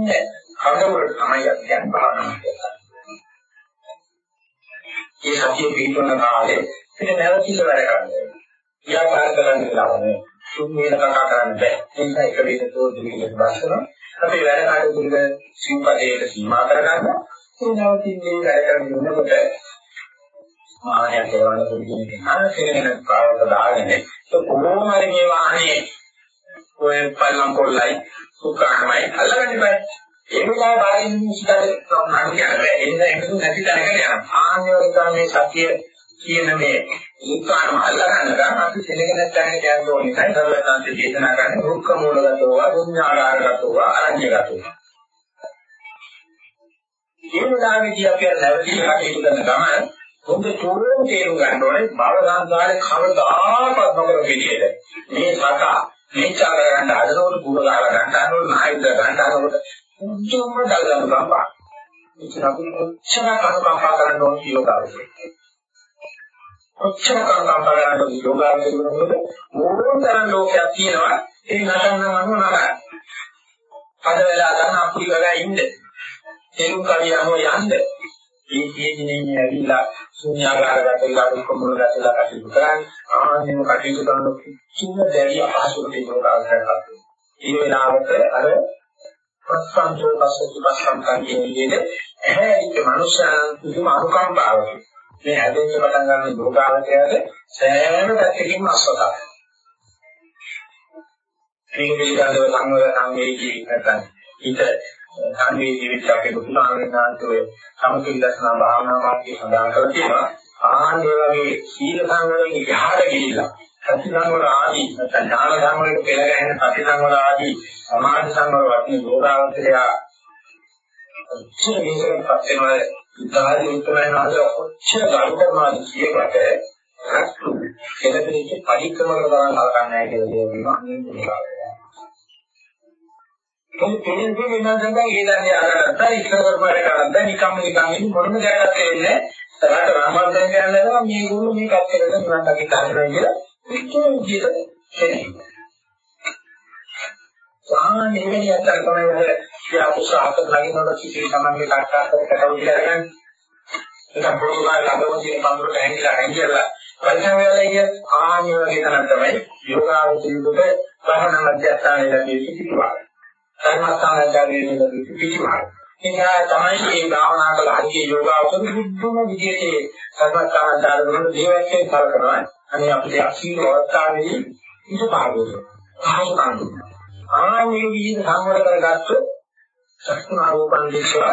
කඩවල තමයි අපි කියන්නේ භාවනාව කියලා. මේ සතිය පිටුන කාලේ ඉතින් නැවතිල වැඩ කරන්නේ. ව්‍යාපාර කරන්න ගලවන්නේ. සුමේල කතා කරන්න බෑ. ඒ නිසා එක වේදතෝ දෙවියන් වහන්සේන අපි වැඩ කටයුතු සිව්පදේට සීමා කරගන්න. ඒ නැවතින්නේ වැඩ කරගෙන ඉන්නකොට වාහනයක් කරවන්න පුළුවන් අනසෙගෙන පාවක දාගෙන ඒ කොහොම හරි මේ වාහනේ ඔය පල්ලම් කොල්ලයි සුඛාමයි අල්ලගන්න බෑ. ඒ වෙලාව බාරින් ඉස්සරහ ප්‍රමාණ කියන්නේ එන්න එන්න නැති තැනකට යනවා. ආන්නේ වගේ තමයි සතිය කියන මේ සුඛාම අල්ලගන්න ගන්න අපි සෙලගෙන තැනකට යන්න ඕනේ. නැහැ සර්වඥාන්සේ දේශනා කරන්නේ දුක්ඛ මූලගතව දුඤ්ඤාකාරගතව අරඤ්‍යගතව ඒ වෙලාවේදී අපි නැවතී කටයුතු කරන ගමන් හොඳ තෝරන තේරුම් ගන්න ඕනේ බව සංසාරේ කවදාකවත් නොකර පිළියෙල. මේ සක මේ චාර ගන්න හදනකොට කුඩ ගහලා ගන්න හදනකොට නායුද ගන්න හදනකොට උච්චම දල්ලන ගම්පා. ඉතින් අපි ඔච්චර කනුකම්පා කරන්න ඕනේ යෝගාවචරය. ඔච්චර කනුකම්පා කරන්න යෝගාවචරය වෙනකොට මොනතරම් ලෝකයක් තියෙනවා ඒ නටන්න මනෝ නරක. පද වෙලා ගන්න අපුඩි වල ඉන්න. තේරුම් කවියම යන්න. මේ කියන්නේ ඇවිල්ලා ශුන්‍යාකාරගත ඉලාපු කොමුල ගැසලා කටයුතු කරන්නේ ආනෙම කටයුතු කරන කිසිම දැරිය අපහසුකම් යෝගාවචරයක් ඒ වෙලාවට අර පස්සන්තෝ පස්සති පස්සන්තන් කියන විදිහට ඇහැරිච්ච මනුෂ්‍යයන් කිසිම අනුකම්පාවක් මේ හැදෙන්න පටන් ගන්න යෝගාවචරයට සෑම පැත්තකින්ම අස්වදායි මේක පිළිබඳව සංවර සංවේදී නැත්නම් හිත සංවේදී වෙච්ච අපේ බුදුහාමරණ ආන්තෝය සමකිල්ලස්නා භාවනා මාර්ගය සඳහන් කරලා තියෙනවා. ආන්නේ වගේ සීල සංවරයෙන් යහට ගිහිල්ලා සති සංවර ආදී නැත්නම් ඥාන සංවරයට පෙළ ගැහෙන සති සංවර ආදී සමාධි සංවර වටින යෝගාවචරය ඔච්චර මේකටපත් වෙනවා ඉතාලි උත්තරයන් ආදී ඔච්චර ගරු කරනවා කියවට එතනදී පරික්‍රමකට බලන්න කලකන්නේ නැහැ කියලා කියනවා. ඒ තේරෙන්නේ වෙනසෙන් දැන් ඒ දන්නේ අරගත්තා ඉස්සර කරපුවට කරද්දා නිකම්ම නිකම් ඉන්නේ මොනම දෙයක් තේරෙන්නේ නැහැ. රාමර්ධන කියන්නේ නම් මේ ගුරු මේ කච්චරද නිවන් දකින්න හදනවා කියලා පිටු විදියට තේරෙනවා. සාමාන්‍ය වෙන්නේ අතර තමයි ඔය ක්‍රියාපුසහක ලගිනවල කිසි සමන්ගේ කට්ටාකට කටවුල් කරගන්න. ඒක පොරොකාර ලබවදී පඳුරට හැංගිලා හැංගිලා පරිසම් වේලා ඉය ආනි වගේ තැනක් තමයි යෝගාවචිරුට භවනා මධ්‍යස්ථානයේ ලැබී සිටිනවා. ධර්මස්ථානචාරයේ නෙවෙයි පිටිමාර. එනිසා තමයි මේ භාවනා කළ හරිය යෝගාවචර බුද්ධම විදිහේ ධර්මස්ථානචාර කරන දේවත්වයෙන් කරනවා. අනේ අපිට අසීල අවස්ථාවේදී ඉඳ පාඩුව. ආහි පාඩුව. ආන්නේ විදිහට සංවර කරගත්තු සත්‍නා රූපන් දේශව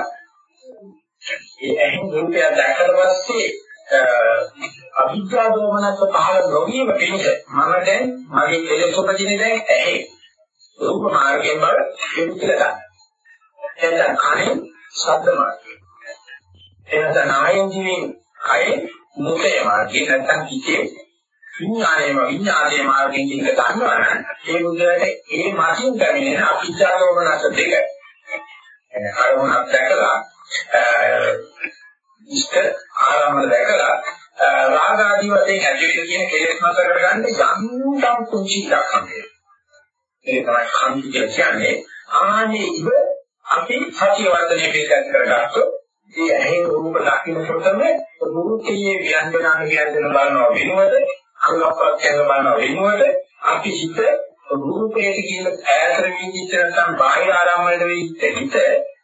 ඒ ඇහෙන් රූපය දැක්කට පස්සේ අවිද්‍යා දෝමනස්ස පහළ නොවීම පිණිස මම දැන් මගේ කෙලෙස් උපදින දැන් ඇහි රූප මාර්ගයෙන් බල විමුක්තිය ගන්න. එතන කණේ ශබ්ද මාර්ගය. එතන නායෙන් ජීවෙන් කයේ මුඛය මාර්ගය නැත්නම් කිචේ විඥානයේ විඥානයේ මාර්ගයෙන් කියන ගන්නවා නම් ඒ මුදලට ඒ මාසින් ගන්නේ අපිච්චාරෝමනස දෙක. එන අරමුණක් දැකලා ඉෂ්ට ආරම්භ දැකලා රාග ආදී වශයෙන් ඇතුළේ කියන කෙලෙස් මත කරගන්න යන්තම් කුංචි දක්වන්නේ. ඒ තමයි කන්ති කියලා කියන්නේ. ආනේ ඉව අපි සතිය වර්ධනය පිළිගත් කරගත්තොත් ඒ ඇහෙන් රූප දකින්නකොටම රූපයේ ව්‍යංජනාන ව්‍යංජන බලනවා වෙනවද අනුලප්පයෙන් බලනවා වෙනවද අපි හිත රූපයේ කියන ඈතර විදිහට නැත්නම් බාහිර ආරම්භණයට වෙච්ච හිත.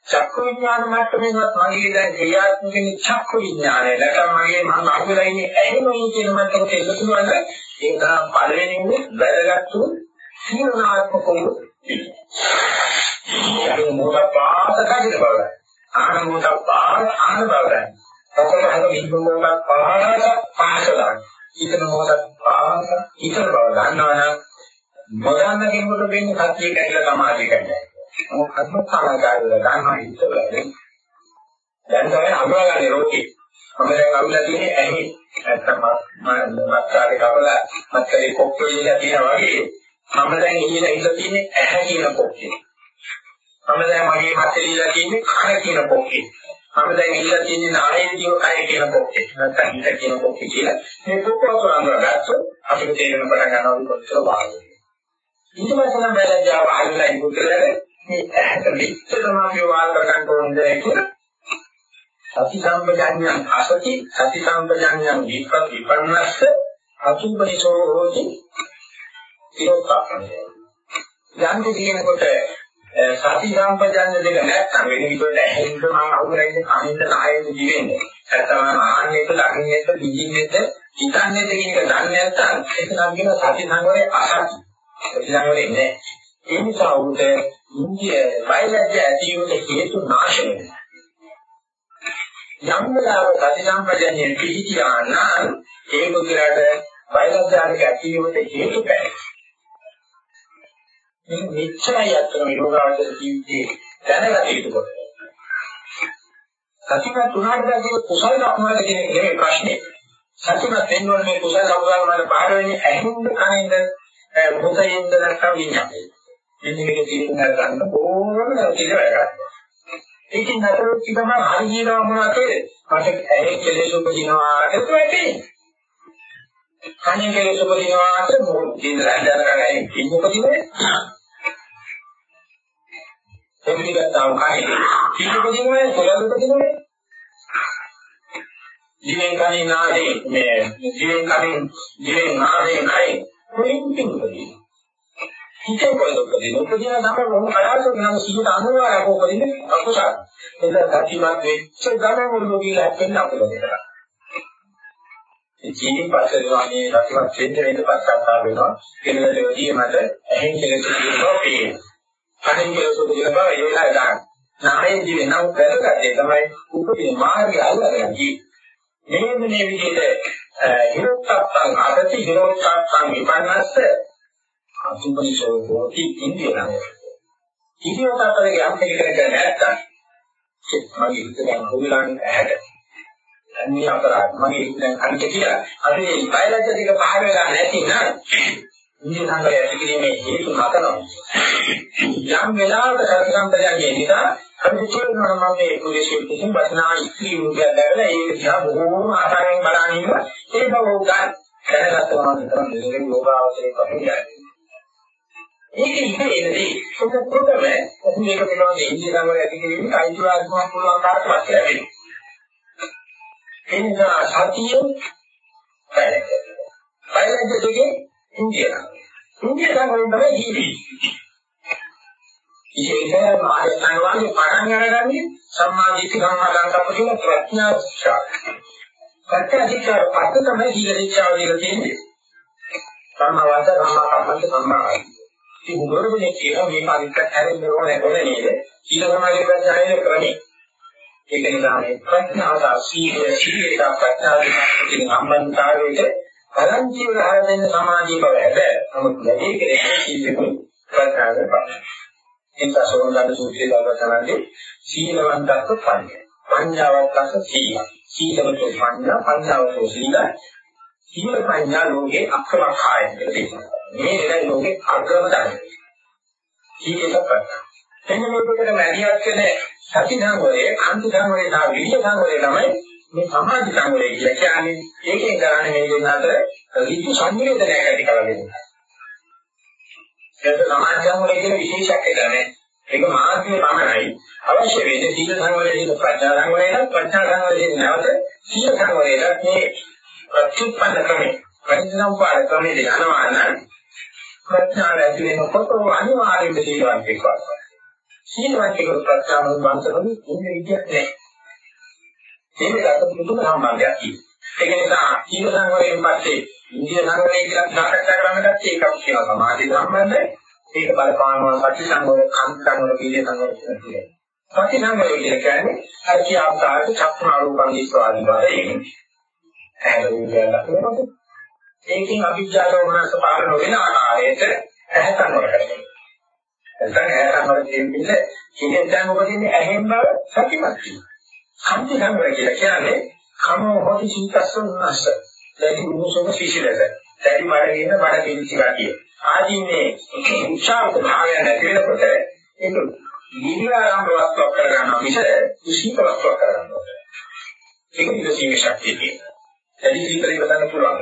චක්කු විඥාන මට්ටමේවත් මගේ දැන් ක්‍රියාත්මක වෙන චක්කු විඥානය. නැත්නම් මගේ මම අහුවෙලා ඉන්නේ ඇහෙනෝයි කියන මට්ටමට එකතු වෙනවා ඒක තමයි පළවෙනිම වැදගත් සීලනාත්මක වූ ඒක මොකක් පාස කඩින බව. ආන මොකක් පාස ආන බව. ඔතන අර විද්‍යාත්මක පාස පාසලා. ඊතන මොකක් පාස ඊතන බව ගන්නවනම් මොදන්න කෙනෙකුට වෙන්නේ සත්‍යය කියලා සමාධිය කියන්නේ. මොකක්ද සාමාජිකව ගන්නවා ඉතලනේ. දැන් තමයි අමරගන්නේ රෝගේ. මම දැන් අවිලා තියෙන්නේ ඇහි. නැත්තම් මම මත්කාරේ කවලා මත්කලේ කොක්කේ ඉඳලා තියෙනවා වගේ මම දැන් ඉහිලා ඉඳලා තියෙන්නේ ඇහැ කියන පොක්කේ. මම දැන් මගේ මතේ ඉඳලා තියෙන්නේ කන කියන පොක්කේ. මම දැන් ඉඳලා තියෙන්නේ නායන දිව කය කියන පොක්කේ. නැත්නම් හිත කියන පොක්කේ කියලා. මේ පොක්කවතු අංගගත්තොත් අපිට තේරෙන පටන් ගන්නවා කොච්චර වාග්යද. ඊට පස්සේ නම් බැලන්ජාව අහලා ඉක්ුතරේ මේ ඇහැට විතරම අපි වාල් කරගන්න ඕනේ කියලා. සති සම්පජාඤ්ඤං අසති සති සම්පජාඤ්ඤං විපන්නස්ස අතුපරිසෝ හෝති තිරෝත්පාදනය. යම් කියනකොට සති සම්පජන්‍ය දෙක නැත්නම් වෙන විදිහට ඇහෙන්න මම අහුරන්නේ කනින්ද නායෙන්ද දිවෙන්නේ. නැත්නම් ආන්නේට දකින්නේට දිගින්නේට හිතන්නේට කියන එක දන්නේ නැත්නම් ඒක නම් කියන සති සංවරයේ අසති. සති සංවරයේ නෑ. ඒ නිසා උන්ට ඉන්දිය වෛරජ්‍ය ඇතිවෙන්න හේතු නාශනය වෙනවා. යම් වෙලාවක සති සම්පජන්‍ය පිහිටියා නම් ඒ මුදලට වෛරජ්‍යයක ඇතිවෙන්න හේතු බැහැ. මේ මෙච්චරයි අත්‍තරම යෝගාවචර ජීවිතේ දැනගත යුතු කොට. සතිමත් උනාට පස්සේ කුසල ධර්මවල කියන එක නෙමෙයි ප්‍රශ්නේ. සතිමත් වෙන්නෝනේ මේ කුසල ධර්මවල වල පහළ වෙන්නේ ඇහිඳ කනින්ද මොකයින්ද නැත්නම් විඤ්ඤාණය. මෙන්න මේක තීරණ ගන්න ඕනම නැතිව වැඩ ඒකෙන් නතර කිවම හරි කියනවා මොනවද මට ඇහි කෙලෙස් උපදිනවා ඒක වැටේ. කණේ කෙලෙස් උපදිනවා කියලා මොකද කියන රැඳන කරගෙන ඉන්න උපදින්නේ. එපිටිගතාව කයි. කීපදිනේ කොළඹ උපදිනේ. දිවෙන් කනින් නාසයෙන් මේ දිවෙන් කනින් දිවෙන් නාසයෙන් කයි කොහෙන්ද උපදින්නේ හිතේ කොහෙද උපදින්නේ උපදින තමයි මොන කලාවක නම් 90ක් උපදින්නේ අකුසල ඒක සත්‍යමත් වෙච්ච ගමන මොන කියලා හැපෙන්න අපිට දෙනවා ජීවිත පස්සේ රතිවත් වෙන්න වෙන්න පස්සක්තා වෙනවා කෙනෙකුට වැඩි මත ඇහෙන් කෙලෙස කියනවා පේන කටින් කෙලෙස කියනවා ඒලා දාන්න. නාමයෙන් ජීවේ නම් කරගත්තේ තමයි උපදින මාර්ගය අල්ලගෙන ජී මේ මේ විදිහට හිරොත්ප්පං අදති හිරොත්ප්පං විපන්නස්ස. අසුපනිසෝ හෝති ඉන්දියනම් ඉදිරියටතරේ යම් කෙනෙක් නැත්තම් මගේ හිතෙන් හොවිලාන්නේ ඇහැට මේ අපරාධ මගේ දැන් අනිත් කියලා. අපි බයලජ්‍ය ටික පහර වෙලා නැති නම් ඉන්නේ සංගය ඇති කිරීමේ හේතු හතරක් යම් වෙලාවක සත්‍යසම්පදයන්ගේ නිසා අපි කියනවා මම මේ පුරුෂයෙක් විසින් වචනා ඉස්ත්‍රි රූපයක් දැකලා ඒක දිහා බොහෝම ආකාරයෙන් බලන ඉන්න ඒ බව උගන් දැනගත්තා නම් විතර මෙලෙසින් යෝගාවචරයේ කපුණා ඒක ඉතින්දී සුදුපුතම අපි මේක පිළිබඳව ඉන්දිය සංගය ඇති කිරීමේ අයිතිවාසිකමක් පුළුවන් කාර්යයක් ලැබෙනවා ඒ නිසා සතිය බයලජ්‍ය දෙකේ ඉන්දියා. ඉන්දියා තමයි තමයි ජීවි. ඉතින් මායයන් වගේ පටන් අරගන්නේ සම්මාදිට සම්මාදංකප්ප කියන ප්‍රඥා ශික්ෂා. ප්‍රඥා ශික්ෂා පද තමයි සීල ශික්ෂාව කියලා තියෙන්නේ. සම්මා වාච සම්මා කම්මන්ත සම්මා ආජීව. ඉතින් උගරනේ කියන මේ පරික්ක හැරෙන්න ඕනේ නේද? සීල සමාධි ප්‍රඥාවේ ක්‍රමේ ඒක නිසා මේ ප්‍රඥාව සීලය සීලයට ප්‍රඥාව කියන සම්බන්ධතාවයට බලන්තිව හරදෙන සමාධිය බව ඇද නමුත් වැඩි කෙරෙහි සීලෙකුත් ප්‍රඥාව බලන්න. එන්ට සෝනගත සූත්‍රයේ දවසනදී සීලවන්තත්ව පඤ්ඤා. පඤ්ඤාවත්තස සීල. සීලවතෝ පඤ්ඤා පඤ්ඤාවතෝ සීල. සීල පඤ්ඤා ලෝකේ අක්‍රමකායය කියලා කියනවා. මේ නේද ලෝකේ අග්‍රම ධර්ම. සීලක ප්‍රඥා. එන්න මේකට මැදිහත් වෙන සති සංවරය, කාන්ති සංවරය සහ විරිය සංවරය තමයි මේ සමාධි සංවරය කියලා කියන්නේ. ඒකෙන් කරන්නේ මේ දෙන්න අතර ඍතු සංවේදනයක් ඇති කරගන්න. ඒක සමාධි සංවරය කියන විශේෂයක් නැහැ. ඒක මාර්ගයේ පමණයි. අවශ්‍ය වෙන්නේ සීල සංවරයේ ප්‍රඥා සංවරයේ ප්‍රඥා සංවරයේ නැවත සීල සංවරයේ මේ ප්‍රතිපන්න ක්‍රමේ පරිණාමපාර ක්‍රමේ යනවා නම් ප්‍රඥාව ඇති වෙනකොට අනිවාර්යයෙන්ම සීලවන්තයෙක් වගේ. සීලවන්තයෙකු ප්‍රත්‍යාව වන්තනොත් ඉන්නේ විදියක් නැහැ. ඒක අත පුදුම සම්බන්ධයක් තියෙනවා. ඒක නිසා සීල සංවරයෙන් පස්සේ ඉන්දිය සංවරය කියලා සාකච්ඡා කරන්නත් ඒකක් කියලා සමාධි සම්බන්ධයි. ඒක බලපානවා සති සංවර, කන්ත සංවර, පීඩ සංවර කියලා. සති සංවරය කියලා කියන්නේ අර කියාපාට චක්‍රාරූපං විශ්වාදී වශයෙන්. ඒකෙන් අභිජ්ජාතෝමනස පාරන වෙන ආකාරයට ඇහැ සංවර කරගන්නවා. නැත්නම් ඇහැ සංවර කියන්නේ කියෙන් දැන් උපදින්නේ ඇහෙන් බව සතිමත් වීම. සම්පූර්ණ සංවර කියලා කියන්නේ කමෝ හොති සීතස්සන් නැස්ස. දැඩි උණුසුම සිසිලස. දැඩි මඩගෙන මඩ පිළිචි ගතිය. ආදී මේ උච්චාරක භාවය නැති වෙනකොට ඒක නිවිආරම්භ වස්තුවක් කරගන්නවා මිස කුසීත වස්තුවක් කරගන්නවා. ඒක ඉවසීමේ ශක්තිය තියෙනවා. දැඩි සීතල ඉවසන්න පුළුවන්.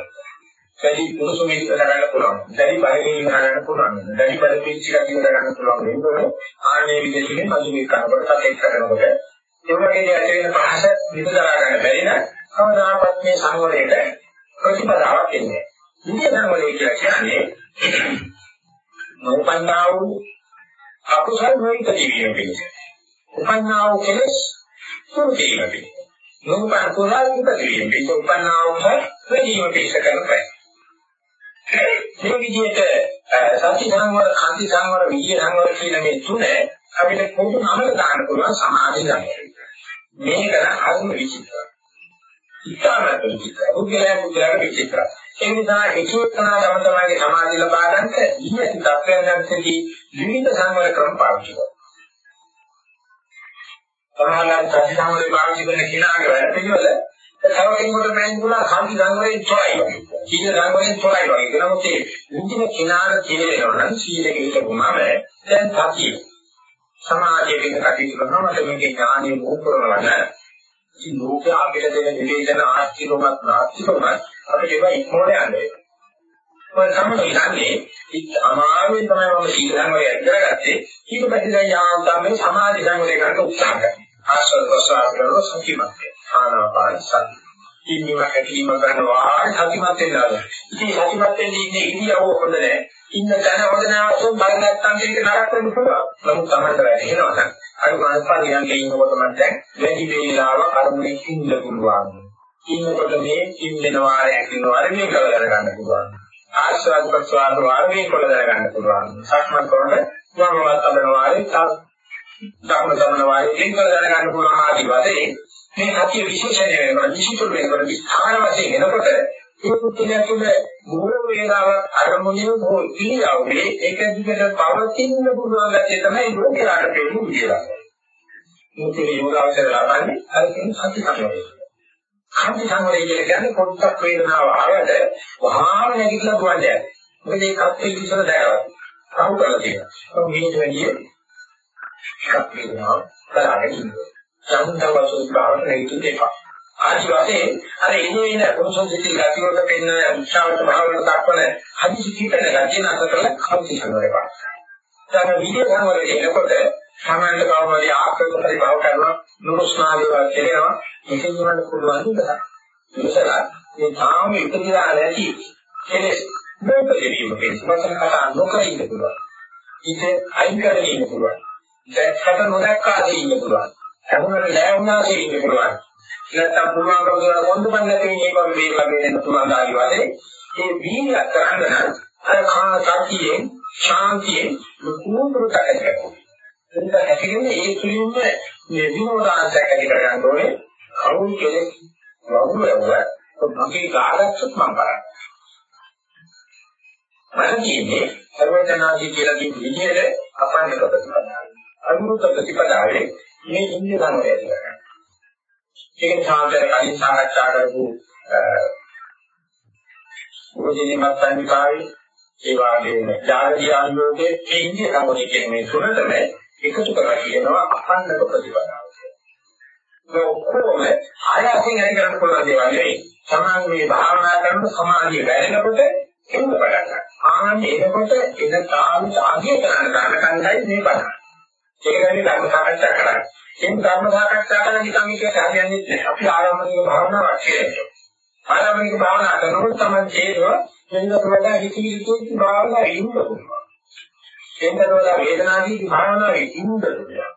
දැඩි පුරුසුමේ ඉවර ගන්න පුළුවන්. දැඩි බයකින් ඉවර ගන්න පුළුවන්. දැඩි බල පිළිචිලා ඉවර ගන්න පුළුවන්. වෙනකොට ආන්නේ විදේශිකේ මජුමේ කරනකොට සතෙක් කරනකොට ඒ වගේ ඇති වෙන පහස විදලා ගන්න බැරි නම් කවදාවත් මේ සංවරයට ප්‍රතිපදාවක් එන්නේ. ඉන්දිය සංවරය කියලා කියන්නේ නෝපන්නා වූ අකුසල් නොයිත ජීවිතය පිණිස. උපන්නා වූ කෙලෙස් සුරුතීම පිණිස. නෝපන් කුසල් ඉපදීම පිණිස උපන්නා වූ ප්‍රතිජීව පිණිස කරන ප්‍රයත්න. මේ විදිහට සති සංවර, කාන්ති සංවර, විද්‍ය සංවර කියන මේ තුන අපිට පොදු නමක දාන්න පුළුවන් සමාධි සංවරය. මේක හරිම විචිත්‍රයි. ඉතාමත් විචිත්‍රයි. උගලයන් උගලයන් විචිත්‍රයි. ඒ නිසා එක එකනා තම තමන්ගේ සමාධිය ලබා ගන්නට ඉහත තත්ත්වයන් දැක්කදී විවිධ සංවර ක්‍රම පාවිච්චි කරනවා. සමහරවිට සති සංවරය පාවිච්චි කරන කෙනාගේ වැඩ පිළිවෙල තව කෙනෙකුට මෑන්ගුණා කාන්ති සංවරයෙන් තොරයි වගේ. සීල සංවරයෙන් තොරයි වගේ. නමුත් ඒ මුදින කිනාර තේරෙනවා නම් සීලෙක හිටපුමම දැන් සතිය. සමාධියක කටයුතු කරනවා මට මේකේ ඥානෙ උපකරනවා නෑ. ඉතින් ලෝක අපිට දෙන නිවේදන ආස්තිකමත් නාස්තිකමත් අපිට ඒවා ඉක්මනට යන්නේ. ඔය සම්මුතියන්නේ ඉත් අමාරුවෙන් තමයි මම සීල සංවරය කරගත්තේ. ඊට පස්සේ දැන් යාන්තම් මේ සමාධි සංවරය කරන්න උත්සාහ කරනවා. ආශ්‍රද ප්‍රසආර කරන සතිමත්. ආනාපාන සති. ඉන්නව හැකිලිම කරනවා සතිමත් වෙනවා. ඉතින් සතිමත් වෙන්නේ ඉන්නේ ඉරියව්ව හොඳ නැහැ. ඉන්න තැන හොඳ නැහැ අසොන් බල නැත්තම් ඒක නරක වෙන්න පුළුවන්. නමුත් තමයි වැටෙනවා නම් අර මානස්පරියන්ගේ ඉන්නකොට මම දැන් වැඩි වේලාවක් අරමුණේ ඉන්න පුළුවන්. ඉන්නකොට මේ ඉන්න වාරයක් ඉන්නවා මේ කවදා ගන්න පුළුවන්. ආස්වාද ප්‍රසවාස වාරේ කවදා ගන්න පුළුවන්. සක්මන් කරනකොට මම වත්තන වාරේ ධර්ම ධර්ම වාරේ කවදා ගන්න පුළුවන් ආදි වශයෙන් මේ සතිය විශේෂණය වෙනවා විශේෂ වෙනකොට විස්තර වශයෙන් එනකොට ඒ පුත්‍රයා තුළ මොන වේලාවක් අරමුණේ හෝ ඉරියව්වේ ඒක දිගට පවතින්න පුළුවන් ගැතිය තමයි ලෝකයට පෙන්නු කියලා. මේකේ යෝගාවචර ලබන්නේ අර කියන සති සම්මතය. සති සම්මතය කියන්නේ පොඩ්ඩක් වේදනාව ආවද වහාම නැගිටලා දුවන්නේ. මොකද ඒක අත්යේ විසර දැරවත්. කවුරු කරලා තියෙනවා. මේක වැඩි එකක් වේදනාව කරාගෙන ඉන්නවා. සම්දවසෝ භාවන හේතු දෙකක්. ආදි වශයෙන් අර ඉන්නේ ඉන කොහොමද සිටි ගතිවල පෙන්න උත්සාහත භාවන දක්වන හදිසි කීපන ගතිය නැතකල කවුති සංවරයක්. දැන් විදිය සංවරය එනකොට සාමාන්‍ය කවමදී ආකල්ප පරිභව කරනවා නුරුස්නාලිය කියනවා මේකෙන් වුණත් පුළුවන් නේද? ඉතලා මේ තාම ඉතිරිලා නැති කෙලෙස් මොකද කියීමකින් වචන කතා නොකර ඉන්න පුළුවන්. ඉතින් අයින් කරගෙන ඉන්න පුළුවන්. දැක්කට නොදක්කාදී ඉන්න පුළුවන්. අහුනට නෑ වුණාසේ ඉන්න පුළුවන්. නැත්තම් පුළුවන්කම කරන කොන්දපන් නැති මේක මේ වගේ දෙන්න පුළුවන් ආදි වශයෙන් මේ වීර්ය කරන්න නම් අර කා සතියෙන් ශාන්තියෙන් මුකුණුකට ඇතිවෙනවා. එතන හැකෙන්නේ ඒ තුලින්ම මේ විනෝදාංශයක් ඇති කරගන්න ඕනේ. කවුරු කෙනෙක් වහුරුවව මගේ කාලක්ෂත් මම කරන්නේ. මම කියන්නේ සර්වඥාදී කියලා කියන විදිහට අපන්නේ ප්‍රතිපදාව. අනුරුත ප්‍රතිපදාවේ මේ ඉන්නේ ගන්න බැහැ. ඒක සාන්තර කලින් සාකච්ඡා කරපු උපදීනි මත්සන්විකාවේ ඒ වගේම ජාගතිය අනුയോഗයේ මේ ඉන්දිය සම්මුතිය කියන මේ තුනටම එකතු කරලා කියනවා අඛණ්ඩක ප්‍රතිපදාව කියලා. ඒ ඔක්කොම ආයතෙන් ඇති කරන්න පුළුවන් දේවල් නෙවෙයි. සමාන මේ භාවනා කරන සමාධිය වැඩෙනකොට එන්න පටන් ගන්නවා. ආන්නේ එනකොට එන තාම ආගිය කරන කන්දයි මේ බලන්න. ඒක ගැන ධර්ම සාකච්ඡා කරන්නේ. එම් ධර්ම සාකච්ඡා කරන නිකන් මේකට හරියන්නේ නැහැ. අපි ආරම්භනික භාවනාවක් කියලා. ආරම්භනික භාවනා කරනකොට තමයි තේරෙනවා මෙන්නට වඩා හිතවිලි තුන්ති භාවනා ඉන්න පුළුවන්. එන්නට වඩා වේදනාදී භාවනාවේ ඉන්න පුළුවන්.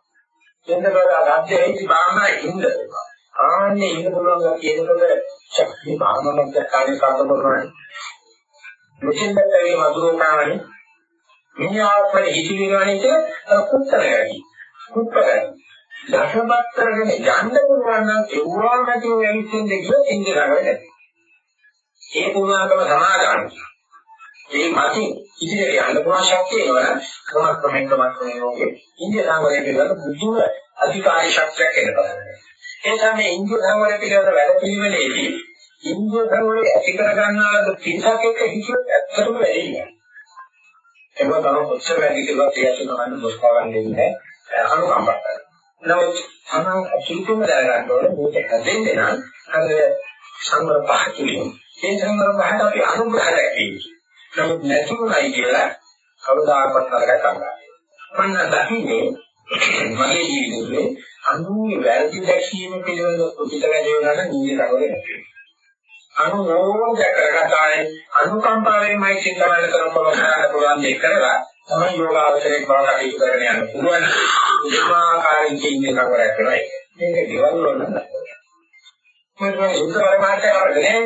එන්නට වඩා රාජ්‍යයේ භාවනා ඉන්න පුළුවන්. ආන්නේ ඉන්න පුළුවන් කියනකොට ශක්තිය භාවනාවක් කාර්ය සාධනවන්නේ. මෙතෙන්ද ඒ මధుරතාවනේ විඤ්ඤාපන හිතවිලි ගානේ කුත්තරයි. කුත්තරයි. දසමත් කරගෙන යන්න පුළුවන් නම් ඒවා නැතිව ඇවිත්ින්න කියලා ඉන්නේ නැහැ. ඒ පුණාකම සමාදාන. ඒ මතින් ඉදිරියට යන්න පුළුවන් ශක්තිය එනවා ක්‍රම ක්‍රමෙන් ක්‍රමයෙන් යෝගේ. ඉන්දිය සංවරය පිළිබඳ බුද්ධිව අධිකාරී ශක්තියක් එනවා. ඒ තමයි ඉන්දිය සංවරය පිළිබඳ වැඩ පිළිවෙලේදී ඉන්දිය සංවරය ඇති කර ගන්නාලද පිටසක් එක්ක හිතුවත් ඇත්තටම වෙන්නේ. ඒක තමයි කොච්චර වැඩි කියලා කියන්න ගන්න බොස් කරන්නේ නැහැ. අනුකම්පා කරනවා. නමුත් තමන් අසුතුම දැනගන්න ඕනේ මේක හැදෙන්නේ නම් අර සංවර පහ තුලින් ඒ සංවර පහට අපි අනුග්‍රහ දැක්කේ. නමුත් නැතුණයි කියලා කවදාකවත් නරකයි කරන්නේ. මම දකින්නේ මගේ ජීවිතේ අනුන්ගේ වැරදි දැක්වීම පිළිබඳව උචිත වැඩි වෙනවා නම් නිදි කරවල නැති. අනුමෝදක කරගතායි අනුකම්පාවෙන්මයි චින්තනය කරපුවා පුළුවන් දෙයක් කරලා තමයි යෝගාවචරයේ බව කටයුතු කරගෙන යන්න පුළුවන්. උපමාකාරී කියන්නේ කරයක් කරයි. මේක ගෙවල් වල නෑ. මොකද මේ සුද්ධ පරමාර්ථය කරන්නේ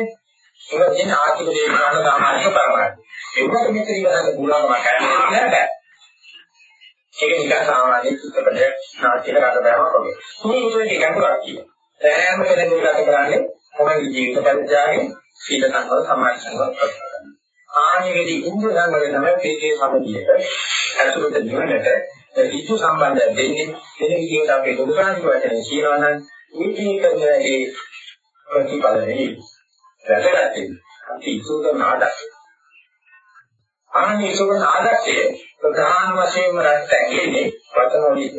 ඒක තියෙන ආර්ථික දේශනාවල සාමාන්‍ය පරමාර්ථය. ඒකට මෙතන ඉවරන බුලම කරන්නේ නෑ. ඒක නිකන් සාමාන්‍ය චිත්තපදයක් නාට්‍යයක රඟපෑමක් වගේ. මේ විදිහට ගැඹුරක් කියනවා. සෑම කෙනෙකුට ගත කරන්නේ තමයි ජීවිත පරිත්‍යාගයේ සීල සංවර සමාධි සංවර ප්‍රතිපදාව. ආනෙකදී ඉන්ද්‍ර සංවරය තමයි තේජේ සමදියට ඇතුළත නිවනට ඉතු සම්බන්ධය දෙන්නේ. වෙන විදිහට අපේ දුකානික වචනේ කියනවා නම් ඒකේ ප්‍රතිපල නෙවෙයි. වැදගත් අපි ඉතු කරන ආදර්ශය. ආනේ ඉතු කරන ආදර්ශයේ ප්‍රධාන වශයෙන්ම රැත් ඇගෙන්නේ වචන වලින්.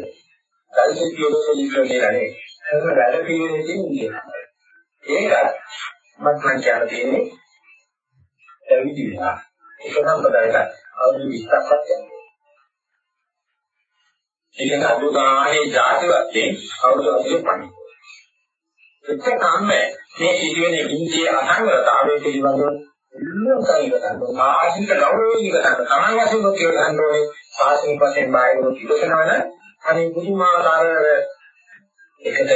කල්පිත යොදවලින් කියන්නේ ඒක වැඩ පිළිවෙලකින් ඉන්නේ ඒක මත් මං කියන දෙන්නේ පැවිදි වෙලා. එක සම්පදායක අවුරුදු 20ක්වත් යනවා. ඒක අනුගාමී ජාති වශයෙන් අවුරුදු 25. එතකම්ම මේ සිදුවෙන ඉන්දිය අසංගතතාවයේ පිළිබඳව ඉන්නකයි ගන්න ආශික ගෞරවයෙන් ගන්න තමයි වශයෙන් ඔක්කොම ගන්න ඕනේ. ආශික වශයෙන් බාහිර කිවසනවන අනේ බුදුමාකාර එකට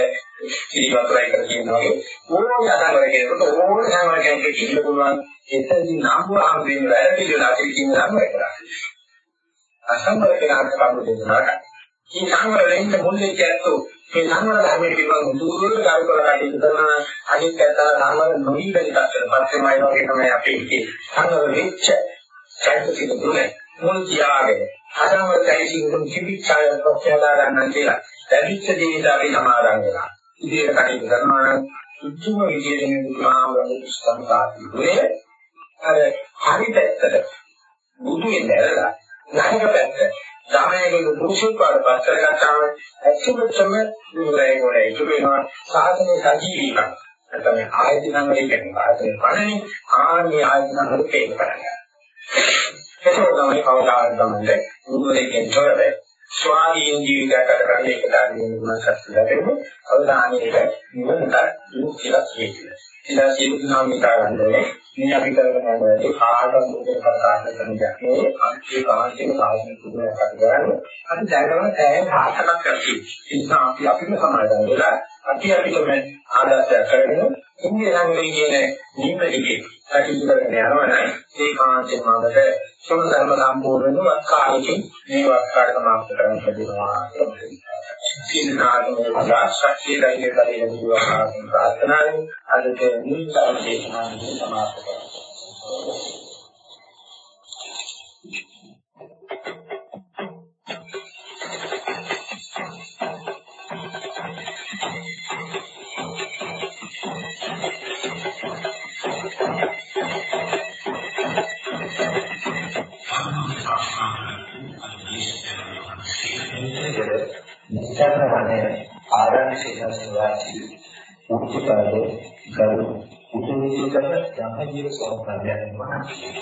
පිළිවතුරයි කියලා කියනවා වගේ. ඕනම අසංගත කෙනෙකුට ඕනම සංගත කෙනෙකුට කියන්න පුළුවන්. එතනදී නාමවහම වෙන වැඩ පිළිවෙල අපි කියන නම් කරා. අසංගත කෙනාට කවුරු දෙන්නා මේ සංවර වෙන්න මුල්ලේ කියතෝ මේ සංවර ධර්මයේ පිළිබඳ දුරුවල ගාරු කරලා කටයුතු කරන අනිත් පැත්තට සංවර නොවි බැරි තත්ත්වයට පස්සෙමයි වගේ තමයි අපි ඉන්නේ සංවර වෙච්ච චෛතසික දුන්නේ මුල් තියාගෙන අසංවර චෛතසිකුන් කිවිචාය ප්‍රත්‍යලා ගන්න කියලා. ලැබිච්ච දේට අපි සමාදන් වෙනවා. ඉදිරියට කටයුතු කරනවා නම් සුදුම විදියට මේ බුදුහාමරගේ සංකාතියේ අර හරි පැත්තට බුදු වෙන්නලා නරක පැත්ත ධර්මයේ පුරුෂයෙක් වඩපත් කරගත්තාම ඇත්තටම නිරය වල ඒක වෙනවා සාධනේ සජීවීකම්. නැත්නම් ආයතන වල කියන්නේ ආයතන පණනේ. ආන්නේ ආයතන වල තේක කරගන්න. ඒක තමයි කවදාවත් ගමන්නේ මුදුරේකින් තොරවේ ස්වාධීන ජීවිතයක් ගත කරන එක ධර්මයේ ගුණ සත්‍ය ලැබෙන්නේ අවධානයේ නිවනට මුක්තියක් කියන්නේ. ඉතින් සියලු දෙනාම හිතා ගන්න ඕනේ මේ අපි කරගෙන යන වැඩේ කාටවත් මොකද ප්‍රකාශ කරන දෙයක් නෙවෙයි අන්තිම කාන්තික සාධන පුදුමයක් කරගන්න අපි දැනගන්න තෑය සාර්ථකක් කරගන්න. ඒ නිසා අපි අපිම සමාදන් වෙලා අපි අපිටම ආදර්ශයක් කරගෙන ඉන්නේ සංග්‍රහයේ කියන නිමෙලිකේ කටයුතු කරගෙන යනවා නම් ඒ කාන්තික මාර්ගයට සම ධර්ම සම්පූර්ණ වක්කාරකින් මේ වක්කාර සමාප්ත කරන්න ලැබෙනවා. සිනාරේ ආශාක්ෂී දෛර්ය දෛර්ය දුවා ප්‍රාර්ථනාවෙන් අදට නිවිතර දේශනාවේ සමාප්ත කරනවා. නිසරණේ ආරණ්‍ය සේනාසනවාසී උච්චකාරෝ ගරු උතුමිකර යමජීව සෝප්‍රාදයන් වහන්සේ